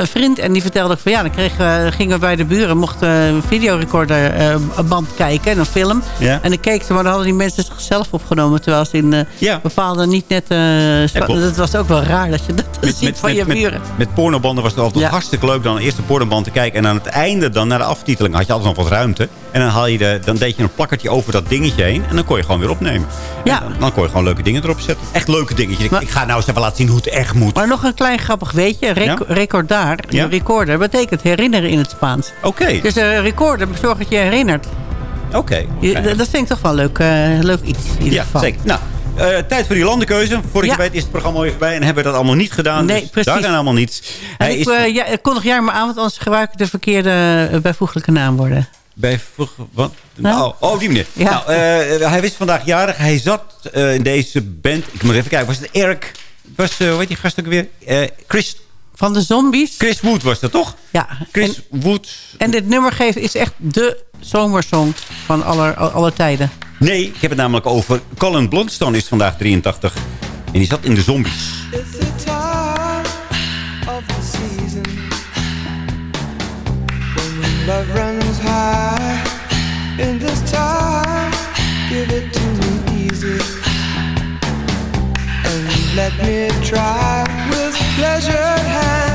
vriend en die vertelde ook van ja, dan kregen gingen we bij de buren, mochten een videorecorder eh, een band kijken en een film. Ja. En dan keek ze, maar dan hadden die mensen zichzelf opgenomen terwijl ze in eh, bepaalde niet net. eh, dat was ook wel raar dat je dat ziet van je buren. met pornobanden was het altijd hartstikke leuk. Dan eerst de pornoband te kijken. En aan het einde, dan naar de aftiteling, had je altijd nog wat ruimte. En dan, haal je de, dan deed je een plakkertje over dat dingetje heen. En dan kon je gewoon weer opnemen. Ja. En dan, dan kon je gewoon leuke dingen erop zetten. Echt leuke dingetjes. Ik, ik ga nou eens even laten zien hoe het echt moet. Maar nog een klein grappig weetje. Rec Ja? Recordaar, Ja? recorder, betekent herinneren in het Spaans. Oké. Dus een recorder zorgt dat je herinnert. Oké. Dat vind ik toch wel leuk, eh, leuk iets in ieder Ja, geval. zeker. Nou, eh, tijd voor die landenkeuze. Voordat Ja. je weet is het programma alweer voorbij. En hebben we dat allemaal niet gedaan. Nee, dus precies. Daar gaan allemaal niets. En Hij ik, is eh, ja, kondig jij maar aan, want anders gebruik ik de verkeerde bijvoeglijke naamwoorden. Bij... Wat? Nou? Oh, oh, op die manier. Ja. Nou, eh, hij was vandaag jarig. Hij zat eh, in deze band. Ik moet even kijken. Was het Eric... Was, eh hoe heet die gast ook weer? Eh, Chris... Van de Zombies? Chris Wood was dat, toch? Ja. Chris Wood. En dit nummer geven is echt de zomersong van aller, alle tijden. Nee, ik heb het namelijk over... Colin Blunstone is vandaag 83. En die zat in de zombies. It's the time of the season when love runs In this time, give it to me easy. And let me try with pleasured hands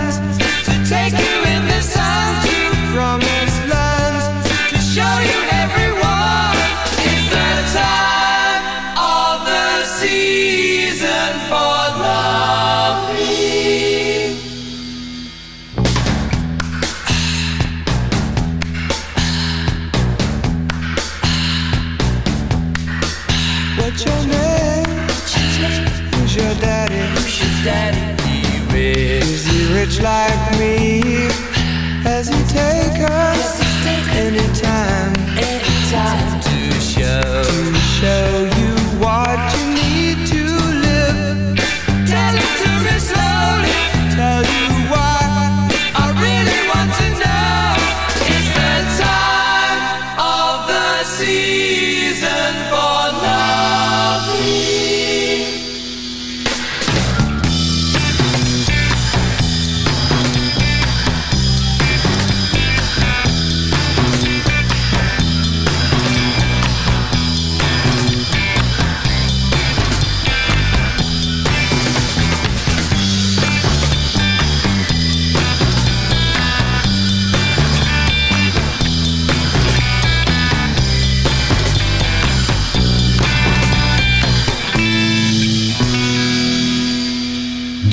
like me? Has he take us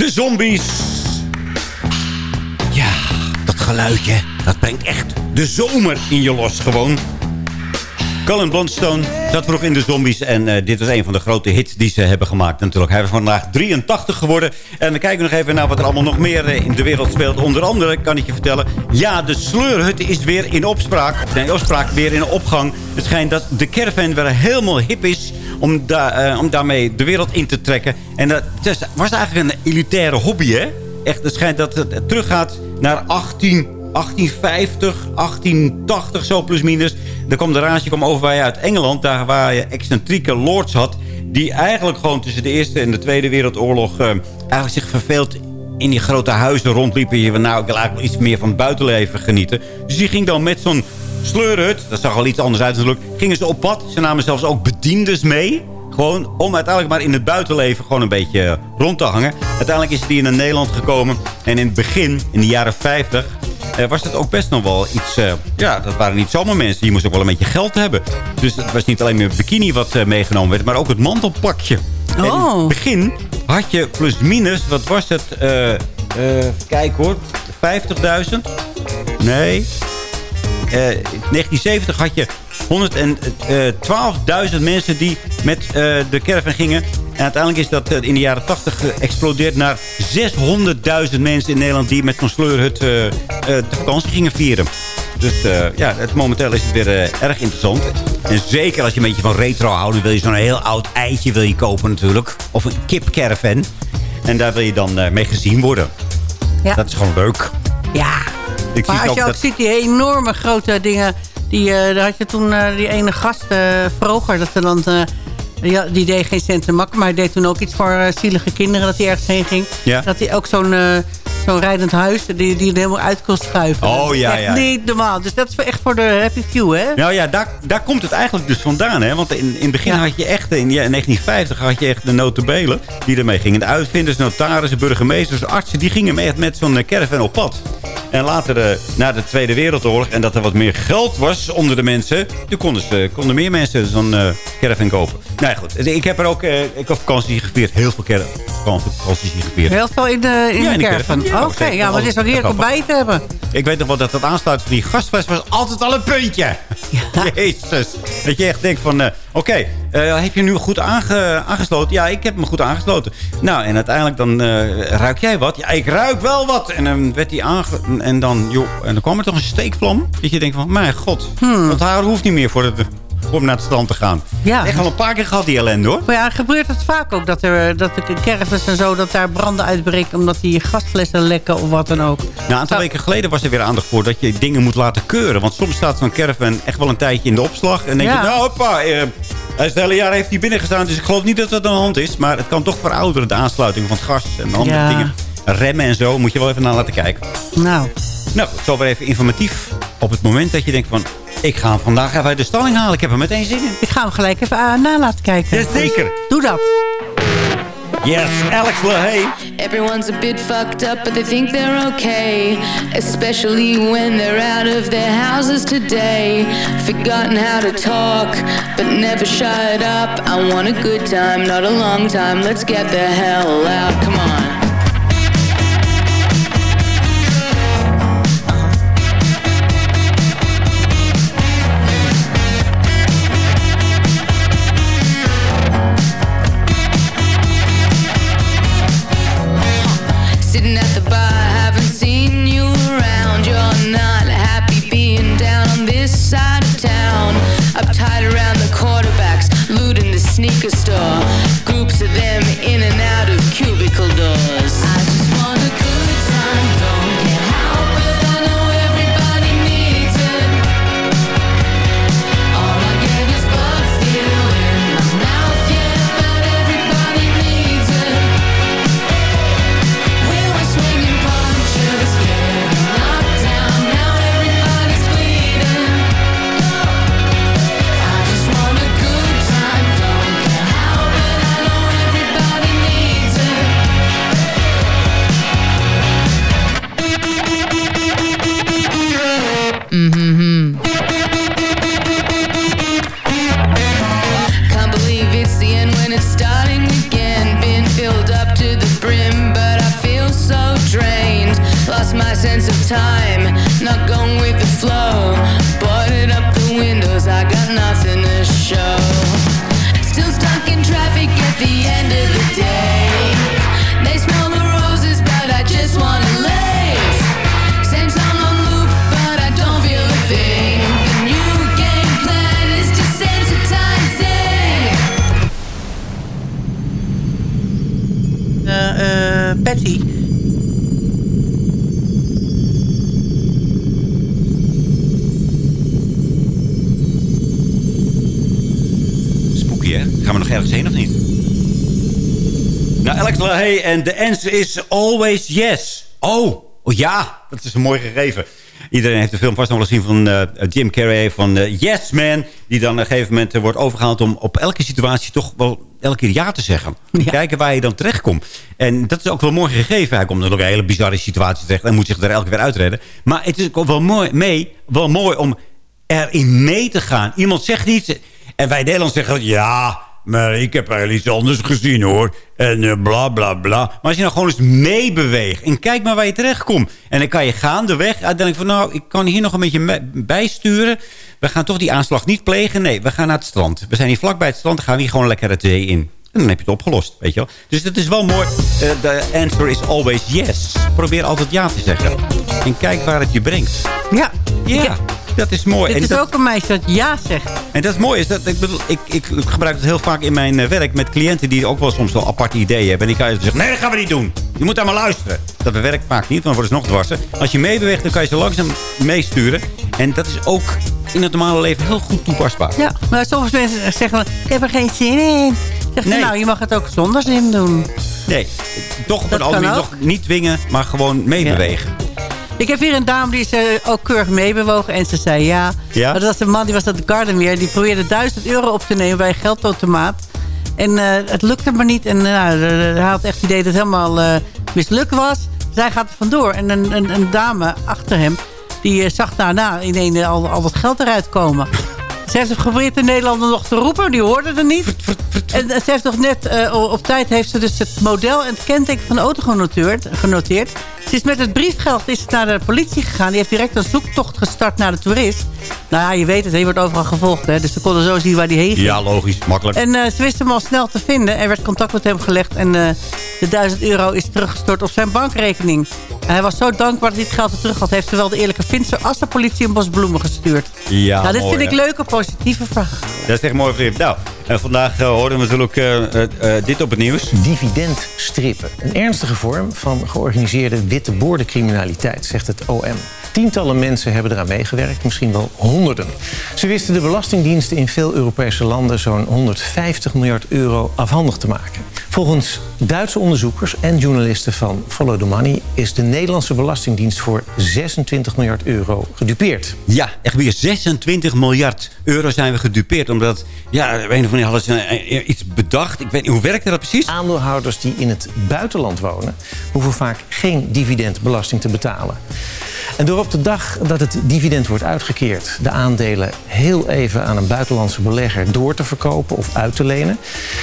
zombies. Ja, dat geluidje, dat brengt echt de zomer in je los gewoon. Colin Blunstone zat vroeg in de zombies. En eh, dit was een van de grote hits die ze hebben gemaakt natuurlijk. Hij is vandaag 83 geworden. En we kijken nog even naar wat er allemaal nog meer eh, in de wereld speelt. Onder andere kan ik je vertellen. Ja, de sleurhut is weer in opspraak. Nee, opspraak weer in opgang. Het schijnt dat de caravan weer helemaal hip is. Om, da eh, om daarmee de wereld in te trekken. En dat was eigenlijk een elitaire hobby, hè? Echt, het schijnt dat het teruggaat naar 18... 1850, 1880, zo plus minus. Er kwam de raadje kwam over bij uit Engeland. Daar waar je excentrieke lords had. Die eigenlijk gewoon tussen de Eerste en de Tweede Wereldoorlog... eh, eigenlijk zich verveeld in die grote huizen rondliepen. Je van, nou, ik wil eigenlijk iets meer van het buitenleven genieten. Dus die ging dan met zo'n sleurhut... dat zag al iets anders uit natuurlijk... gingen ze op pad. Ze namen zelfs ook bediendes mee... Gewoon om uiteindelijk maar in het buitenleven gewoon een beetje rond te hangen. Uiteindelijk is die naar Nederland gekomen. En in het begin, in de jaren 50, eh, was het ook best nog wel iets... eh, ja, dat waren niet zomaar mensen. Je moest ook wel een beetje geld hebben. Dus het was niet alleen meer bikini wat eh, meegenomen werd... maar ook het mantelpakje. En in Oh. het begin had je plus minus... wat was het? eh eh, kijk hoor. 50.000? Nee. Eh, in 1970 had je 112.000 mensen die met eh, de caravan gingen. En uiteindelijk is dat eh, in de jaren 80 geëxplodeerd naar 600.000 mensen in Nederland... die met zo'n sleurhut eh, eh, de vakantie gingen vieren. Dus eh, ja, het, momenteel is het weer eh, erg interessant. En zeker als je een beetje van retro houdt... wil je zo'n heel oud eitje wil je kopen natuurlijk. Of een kipcaravan. En daar wil je dan eh, mee gezien worden. Ja. Dat is gewoon leuk. Ja. Ik maar zie als je ook dat- ziet, die enorme grote dingen... Die, eh, daar had je toen eh, die ene gast, eh Vroger, dat ze dan... eh, die, deed geen centen makken, maar hij deed toen ook iets voor eh, zielige kinderen... dat hij ergens heen ging. Ja. Dat hij ook zo'n zo'n rijdend huis, die, die er helemaal uit kon schuiven. Oh, ja, echt ja. niet normaal. Dus dat is echt voor de happy few, hè? Nou ja, daar, daar komt het eigenlijk dus vandaan. Hè? Want in, in het begin had je echt, in, ja, in 1950 had je echt de notabelen die ermee gingen. De uitvinders, notarissen, burgemeesters, artsen, die gingen met, met zo'n caravan op pad. En later, eh, na de Tweede Wereldoorlog, en dat er wat meer geld was onder de mensen... toen konden, ze, konden meer mensen zo'n eh, caravan kopen. Nou ja, goed. Ik heb er ook eh, ik heb vakantie gevierd. Heel veel vakanties gevierd. Heel veel in de, in Ja, de de caravan. Ja, Oké, ja, maar het is ook heerlijk om bij te hebben. Ik weet nog wel dat het aansluiten van die gasfles was altijd al een puntje. Jezus. Dat je echt denkt van, oké, eh, heb je nu goed aange- aangesloten? Ja, ik heb me goed aangesloten. Nou, en uiteindelijk dan eh, ruik jij wat? Ja, ik ruik wel wat. En dan werd die aange... En dan, joh, en dan kwam er toch een steekvlam. Dat je denkt van, mijn god, dat haar hoeft niet meer voor het, om naar het strand te gaan. Ja. Echt al een paar keer gehad, die ellende, hoor. Maar ja, gebeurt het vaak ook dat er dat de caravans en zo... dat daar branden uitbreken omdat die gasflessen lekken of wat dan ook. Nou, een aantal weken geleden was er weer aandacht voor dat je dingen moet laten keuren. Want soms staat zo'n caravan echt wel een tijdje in de opslag. En dan denk Ja. je, nou hoppa, eh, hij is het hele jaar heeft hij binnen gestaan. Dus ik geloof niet dat dat aan de hand is. Maar het kan toch verouderen, de aansluiting van het gas en andere Ja. dingen. Remmen en zo, moet je wel even naar laten kijken. Nou, Nou, goed, zo weer even informatief. Op het moment dat je denkt van, ik ga hem vandaag even uit de stalling halen. Ik heb er meteen zin in. ik ga hem gelijk even aan na laten kijken. Jazeker. Doe dat. Yes, Alex LaHaye. Everyone's a bit fucked up, but they think they're okay. Especially when they're out of their houses today. Forgotten how to talk, but never shut up. I want a good time, not a long time. Let's get the hell out, come Gaan we nog ergens heen of niet? Nou, Alex LaHaye en de answer is always yes. Oh, oh ja, dat is een mooi gegeven. Iedereen heeft de film vast nog wel gezien van eh, Jim Carrey van eh, Yes Man. Die dan op een gegeven moment eh, wordt overgehaald om op elke situatie toch wel elke keer ja te zeggen. Kijken waar je dan terechtkomt. En dat is ook wel mooi gegeven. Hij komt er ook in een hele bizarre situatie terecht en moet zich er elke keer uitredden. Maar het is ook wel mooi, mee, wel mooi om erin mee te gaan. Iemand zegt iets en wij Nederlanders zeggen ja... Maar ik heb eigenlijk iets anders gezien hoor. En eh, bla bla bla. Maar als je nou gewoon eens meebeweegt. En kijk maar waar je terechtkomt. En dan kan je gaandeweg uiteindelijk van... Nou, ik kan hier nog een beetje bijsturen. We gaan toch die aanslag niet plegen. Nee, we gaan naar het strand. We zijn hier vlakbij het strand. Dan gaan we hier gewoon lekker het zee in. En dan heb je het opgelost, weet je wel. Dus het is wel mooi. Eh, De answer is always yes. Probeer altijd ja te zeggen. En kijk waar het je brengt. Ja. Ja, dat is mooi. Dit En is dat- ook een meisje dat ja zegt. en dat is mooi. Is dat, ik, bedoel, ik, ik, ik gebruik het heel vaak in mijn eh, werk met cliënten die ook wel soms wel aparte ideeën hebben. En die kan je zeggen, nee, dat gaan we niet doen. Je moet daar maar luisteren. Dat werkt vaak niet, want dan worden ze nog dwarser. Als je meebeweegt, dan kan je ze langzaam meesturen. En dat is ook in het normale leven heel goed toepasbaar. Ja, maar sommige mensen zeggen, ik heb er geen zin in. Zeg je, Nee. nou, je mag het ook zonder zin doen. Nee, toch op een andere manier nog niet dwingen, maar gewoon meebewegen. Ik heb hier een dame die is eh, ook keurig meebewogen en ze zei ja. Ja? Dat was een man die was aan de Gardenmeer. Die probeerde 1000 euro op te nemen bij een geldautomaat. En eh, het lukte maar niet. En eh, hij had echt het idee dat het helemaal mislukt was. Dus hij gaat er vandoor. En een, een, een dame achter hem, die zag daarna ineens al, al wat geld eruit komen. Ze heeft geprobeerd in Nederland nog te roepen. Die hoorde er niet. En ze heeft nog net op tijd heeft ze dus het model en het kenteken van de auto genoteerd. genoteerd. Ze is met het briefgeld is het naar de politie gegaan. Die heeft direct een zoektocht gestart naar de toerist. Nou ja, je weet het, hè, je wordt overal gevolgd. Hè, dus ze konden zo zien waar die heen ging. Ja, logisch, makkelijk. En eh, ze wist hem al snel te vinden. Er werd contact met hem gelegd. En eh, de 1000 euro is teruggestort op zijn bankrekening. En hij was zo dankbaar dat hij het geld er terug had. Heeft zowel de eerlijke vindster als de politie een bos bloemen gestuurd. Ja, nou, dit mooi, vind ik leuke, positieve verhalen. Dat is echt mooi, vriend. Nou, en vandaag uh, hoorden we natuurlijk eh, eh, eh, dit op het nieuws. Dividendstrippen. Een ernstige vorm van georganiseerde witte boordencriminaliteit, zegt het OM. Tientallen mensen hebben eraan meegewerkt, misschien wel honderden. Ze wisten de belastingdiensten in veel Europese landen zo'n 150 miljard euro afhandig te maken. Volgens Duitse onderzoekers en journalisten van Follow the Money is de Nederlandse Belastingdienst voor 26 miljard euro gedupeerd. Ja, echt weer 26 miljard euro zijn we gedupeerd. Omdat, ja, op een of andere manier hadden ze eh, iets bedacht. Ik weet niet, hoe werkte dat precies? Aandeelhouders die in het buitenland wonen... hoeven vaak geen dividendbelasting te betalen. En door op de dag dat het dividend wordt uitgekeerd... de aandelen heel even aan een buitenlandse belegger door te verkopen of uit te lenen...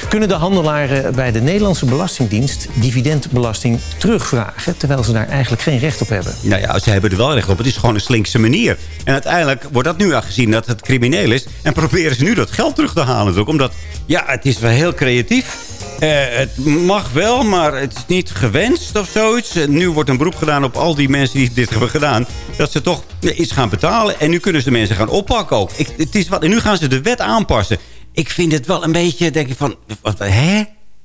kunnen de handelaren bij de Nederlandse Belastingdienst dividendbelasting terugvragen... terwijl ze daar eigenlijk geen recht op hebben. Nou ja, ze hebben er wel recht op. Het is gewoon een slinkse manier. En uiteindelijk wordt dat nu gezien dat het crimineel is. En proberen ze nu dat geld terug te halen. natuurlijk. Omdat, ja, het is wel heel creatief. Eh, het mag wel, maar het is niet gewenst of zoiets. Nu wordt een beroep gedaan op al die mensen die dit hebben gedaan. Dat ze toch iets gaan betalen. En nu kunnen ze de mensen gaan oppakken ook. Ik, het is wat, en nu gaan ze de wet aanpassen. Ik vind het wel een beetje, denk ik van... Wat, hè?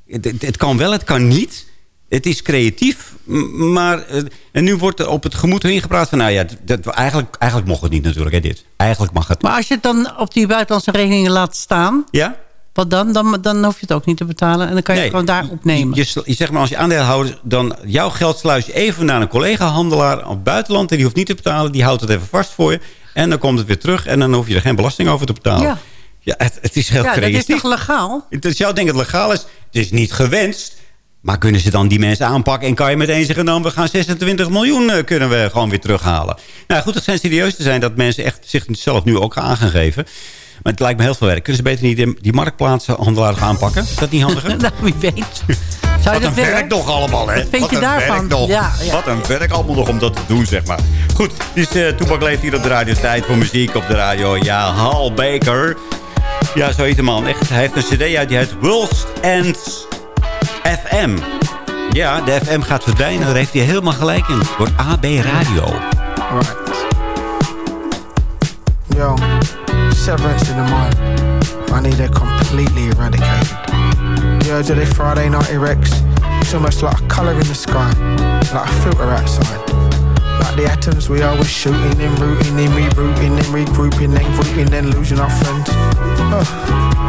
Het, het- het kan wel, het kan niet. Het is creatief, maar... eh, en nu wordt er op het gemoed heen gepraat van... nou ja, dat, eigenlijk, eigenlijk mocht het niet natuurlijk, hè, dit. Eigenlijk mag het. Maar als je het dan op die buitenlandse rekeningen laat staan... Ja? Wat dan? dan? Dan hoef je het ook niet te betalen. En dan kan je het gewoon daar opnemen. Je, zegt maar als je aandeelhouder... dan jouw geld sluis je even naar een collega-handelaar... op het buitenland en die hoeft niet te betalen. Die houdt het even vast voor je. En dan komt het weer terug. En dan hoef je er geen belasting over te betalen. Ja. Ja, het, het is heel ja, dat is toch legaal? Het is jou denkt dat het legaal is. Het is niet gewenst. Maar kunnen ze dan die mensen aanpakken? En kan je meteen zeggen, nou, we gaan 26 miljoen eh, kunnen we gewoon weer terughalen. Nou goed, het zijn serieus te zijn dat mensen echt zichzelf nu ook aan gaan geven. Maar het lijkt me heel veel werk. Kunnen ze beter niet die, die marktplaatsen handelaren gaan aanpakken? Is dat niet handiger? nou, wie weet. Zou je Wat dat een werk nog allemaal, hè? Wat vind Wat je een daarvan? werk nog. Ja, ja. Wat een werk allemaal nog om dat te doen, zeg maar. Goed, dus uh, Toepak leeft hier op de radio. Tijd voor muziek op de radio. Ja, Hal Baker. Ja, zo heet de man. Echt, hij heeft een cd uit, die heet World's Ends FM. Ja, de FM gaat verdwijnen. Daar heeft hij helemaal gelijk in. Het wordt AB Radio. Alright. Yo, severance in the mind. I need it completely eradicated. Yo, do they Friday night erects? It's almost like a colour in the sky, like a filter outside. Like the atoms, we always shooting, then rooting, then rerouting, then regrouping, then grouping, then losing our friends. Oh,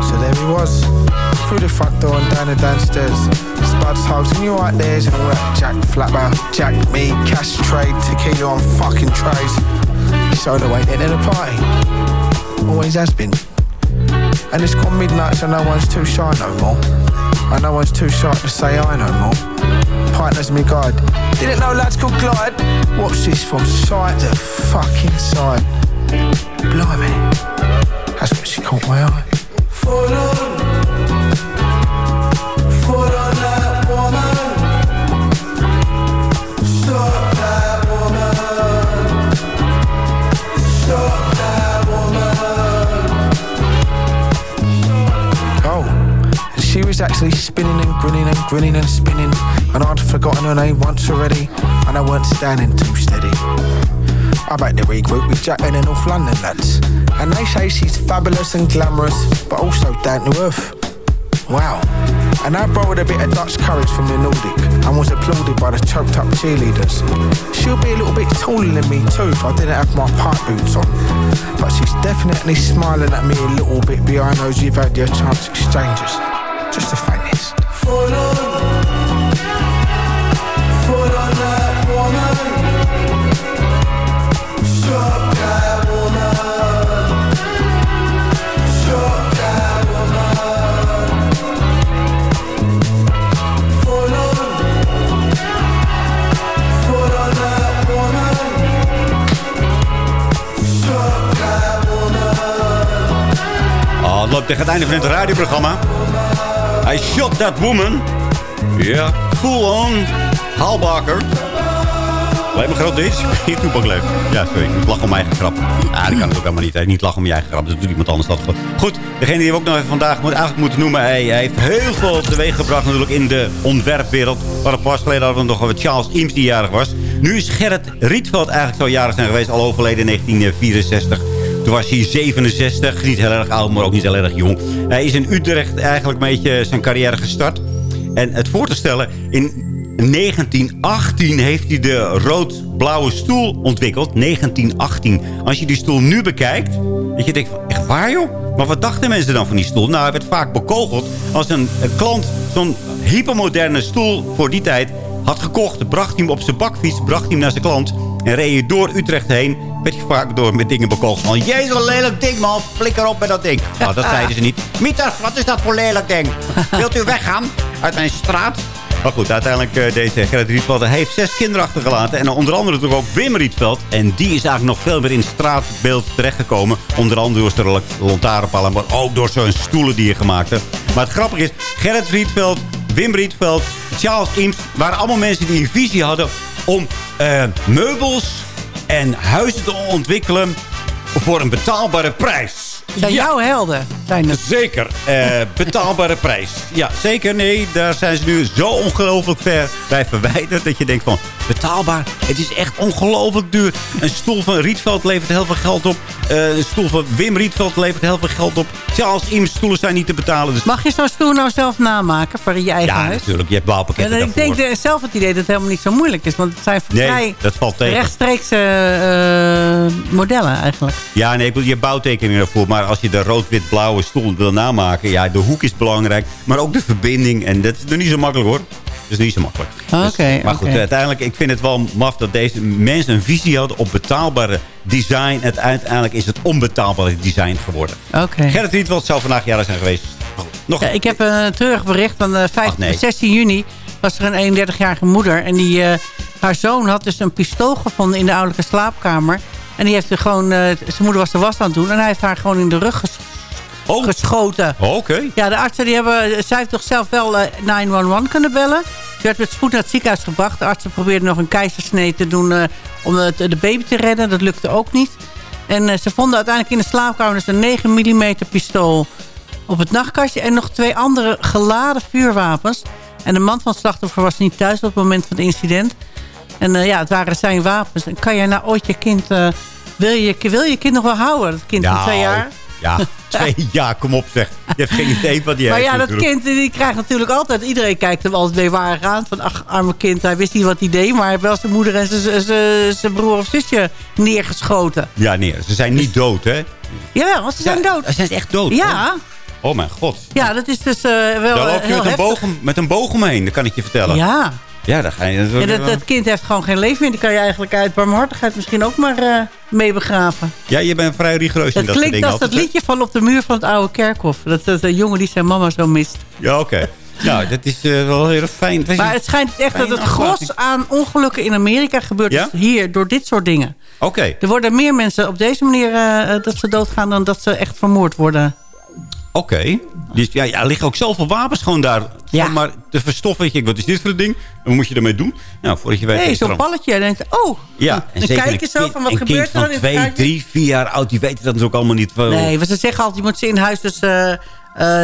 so there he was, through the front door and down the downstairs. Spud's house, and you right there's and all that Jack, Flatbow, Jack, me, cash trade, tequila on fucking trays. Soda ain't in the party, always has been. And it's gone midnight, so no one's too shy no more. And no one's too shy to say I no more. Partners me guide. Didn't know lads could glide. Watch this from side to fucking side. Blimey. That's what she caught my eye. Fall was actually spinning and grinning and grinning and spinning. And I'd forgotten her name once already. And I weren't standing too steady. I bet the regroup with Jack and the North London lads. And they say she's fabulous and glamorous, but also down to earth. Wow. And I borrowed a bit of Dutch courage from the Nordic and was applauded by the choked up cheerleaders. She'll be a little bit taller than me too if I didn't have my pipe boots on. But she's definitely smiling at me a little bit behind those you've had your chance exchanges. Just. Oh, loopt tegen het einde van het radioprogramma. I shot that woman. Ja, full on. Haalbaker. Alleen maar groot dit. Hier doe ik leuk. Ja, sorry. Ik lach om mijn eigen grap. Ah, dat kan het ook helemaal niet. Hè. Niet lachen om je eigen grap. Dat doet iemand anders dat goed. Goed, degene die we ook nog even vandaag moet, eigenlijk moeten noemen. Hij, hij heeft heel veel teweeg gebracht natuurlijk in de ontwerpwereld. Waar een pas geleden hadden we nog Charles Eames die jarig was. Nu is Gerrit Rietveld eigenlijk zo jarig zijn geweest. Al overleden in 1964. Was hij 67. Niet heel erg oud, maar ook niet heel erg jong. Hij is in Utrecht eigenlijk een beetje zijn carrière gestart. En het voor te stellen... In 1918 heeft hij de rood-blauwe stoel ontwikkeld. 1918. Als je die stoel nu bekijkt... Dat je denkt, van, echt waar joh? Maar wat dachten mensen dan van die stoel? Nou, hij werd vaak bekogeld. Als een, een klant zo'n hypermoderne stoel voor die tijd had gekocht... bracht hij hem op zijn bakfiets, bracht hij hem naar zijn klant... en reed je door Utrecht heen... werd je vaak door met dingen bekogeld. Van, jezus, een lelijk ding man, flikker op met dat ding. Nou, dat zeiden ze niet. Mieters, wat is dat voor lelijk ding? Wilt u weggaan uit mijn straat? Maar goed, uiteindelijk uh, deze Gerrit Rietveld heeft zes kinderen achtergelaten. En onder andere natuurlijk ook Wim Rietveld. En die is eigenlijk nog veel meer in het straatbeeld terechtgekomen. Onder andere door zijn lantaarnpalen, maar ook door zijn stoelen die hij gemaakt heeft. Maar het grappige is, Gerrit Rietveld, Wim Rietveld, Charles Eames... waren allemaal mensen die een visie hadden om uh, meubels en huizen te ontwikkelen voor een betaalbare prijs. Zijn jouw helden? Zijn het? Zeker. Uh, betaalbare prijs. Ja, zeker. Nee, daar zijn ze nu zo ongelooflijk ver bij verwijderd... dat je denkt van, betaalbaar? Het is echt ongelooflijk duur. Een stoel van Rietveld levert heel veel geld op. Uh, een stoel van Wim Rietveld levert heel veel geld op. Charles Eames stoelen zijn niet te betalen. Dus... Mag je zo'n stoel nou zelf namaken voor je eigen ja, huis? Ja, natuurlijk. Je hebt bouwpakketten ja, Ik denk de, zelf het idee dat het helemaal niet zo moeilijk is. Want het zijn nee, valt tegen. rechtstreekse uh, modellen eigenlijk. Ja, nee, je hebt bouwtekeningen ervoor. Maar als je de rood-wit-blauwe stoel wil namaken... ja, de hoek is belangrijk. Maar ook de verbinding. En dat is nog niet zo makkelijk, hoor. Is niet zo makkelijk. Oké, dus, Maar goed, okay. uiteindelijk, ik vind het wel maf dat deze mensen een visie hadden op betaalbare design. En uiteindelijk is het onbetaalbare design geworden. Oké. Okay. Gerrit Rietveld zou vandaag jarig zijn geweest. Oh, nog... Ja, ik heb een terugbericht van uh, 5, nee. 16 juni was er een 31-jarige moeder. En die, uh, haar zoon had dus een pistool gevonden in de ouderlijke slaapkamer. En die heeft er gewoon, uh, zijn moeder was de was aan het doen. En hij heeft haar gewoon in de rug ges oh. geschoten. Oh, Oké. Okay. Ja, de artsen die hebben, zij heeft toch zelf wel uh, 911 kunnen bellen. Ze werd met spoed naar het ziekenhuis gebracht. De artsen probeerden nog een keizersnee te doen uh, om het, de baby te redden. Dat lukte ook niet. En ze vonden uiteindelijk in de slaapkamer dus een 9 mm pistool op het nachtkastje. En nog twee andere geladen vuurwapens. En de man van het slachtoffer was niet thuis op het moment van het incident. En uh, ja, het waren zijn wapens. En kan jij nou ooit je kind... Uh, wil, je, wil je kind nog wel houden? Dat kind nou, van twee jaar? Ja, twee jaar, kom op zeg. Je hebt geen idee wat die Maar heeft ja, dat natuurlijk. kind die krijgt natuurlijk altijd... Iedereen kijkt hem altijd meewarig aan. Van, ach, arme kind, hij wist niet wat hij deed. Maar hij heeft wel zijn moeder en zijn- broer of zusje neergeschoten. Ja, nee, ze zijn niet dood, hè? Jawel, want ze zijn dood. Ze zijn echt dood? Ja, Oh mijn god. ja dat is dus eh, wel Daar eh, loop je heel met een, boog, met een boog omheen, dat kan ik je vertellen. Ja. Ja, daar ga je... En dat, dat kind heeft gewoon geen leven meer. Die kan je eigenlijk uit barmhartigheid misschien ook maar eh, mee begraven. Ja, je bent vrij rigoureus in Het dat klinkt dingen als dat liedje van op de muur van het oude kerkhof. Dat is een jongen die zijn mama zo mist. Ja, oké. nou, dat is eh, wel heel fijn. Het Maar het schijnt echt dat het gros aan ongelukken in Amerika gebeurt Ja? dus hier door dit soort dingen. Oké, Er worden meer mensen op deze manier eh, dat ze doodgaan dan dat ze echt vermoord worden. Oké. Dus ja, ja, er liggen ook zoveel wapens gewoon daar. Ja. Maar te verstoffen. Weet je, wat is dit voor een ding? En wat moet je ermee doen? Nou, voordat je weet... Nee, is zo'n al- palletje. En dan denk je, oh, Ja, dan zeker kijk een je zo kind- van wat een gebeurt er kind dan in van het twee, drie, vier jaar oud, die weten dat dus ook allemaal niet. Nee, want ze zeggen altijd, je moet ze in huis dus eh, eh,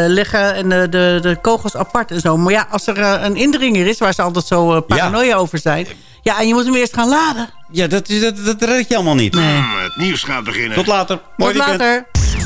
leggen en de, de, de kogels apart en zo. Maar ja, als er eh, een indringer is waar ze altijd zo eh, paranoia over zijn. Ja, en je moet hem eerst gaan laden. Ja, dat, is, dat, dat red je allemaal niet. Nee. Het nieuws gaat beginnen. Tot later. Mooi Tot weekend. later.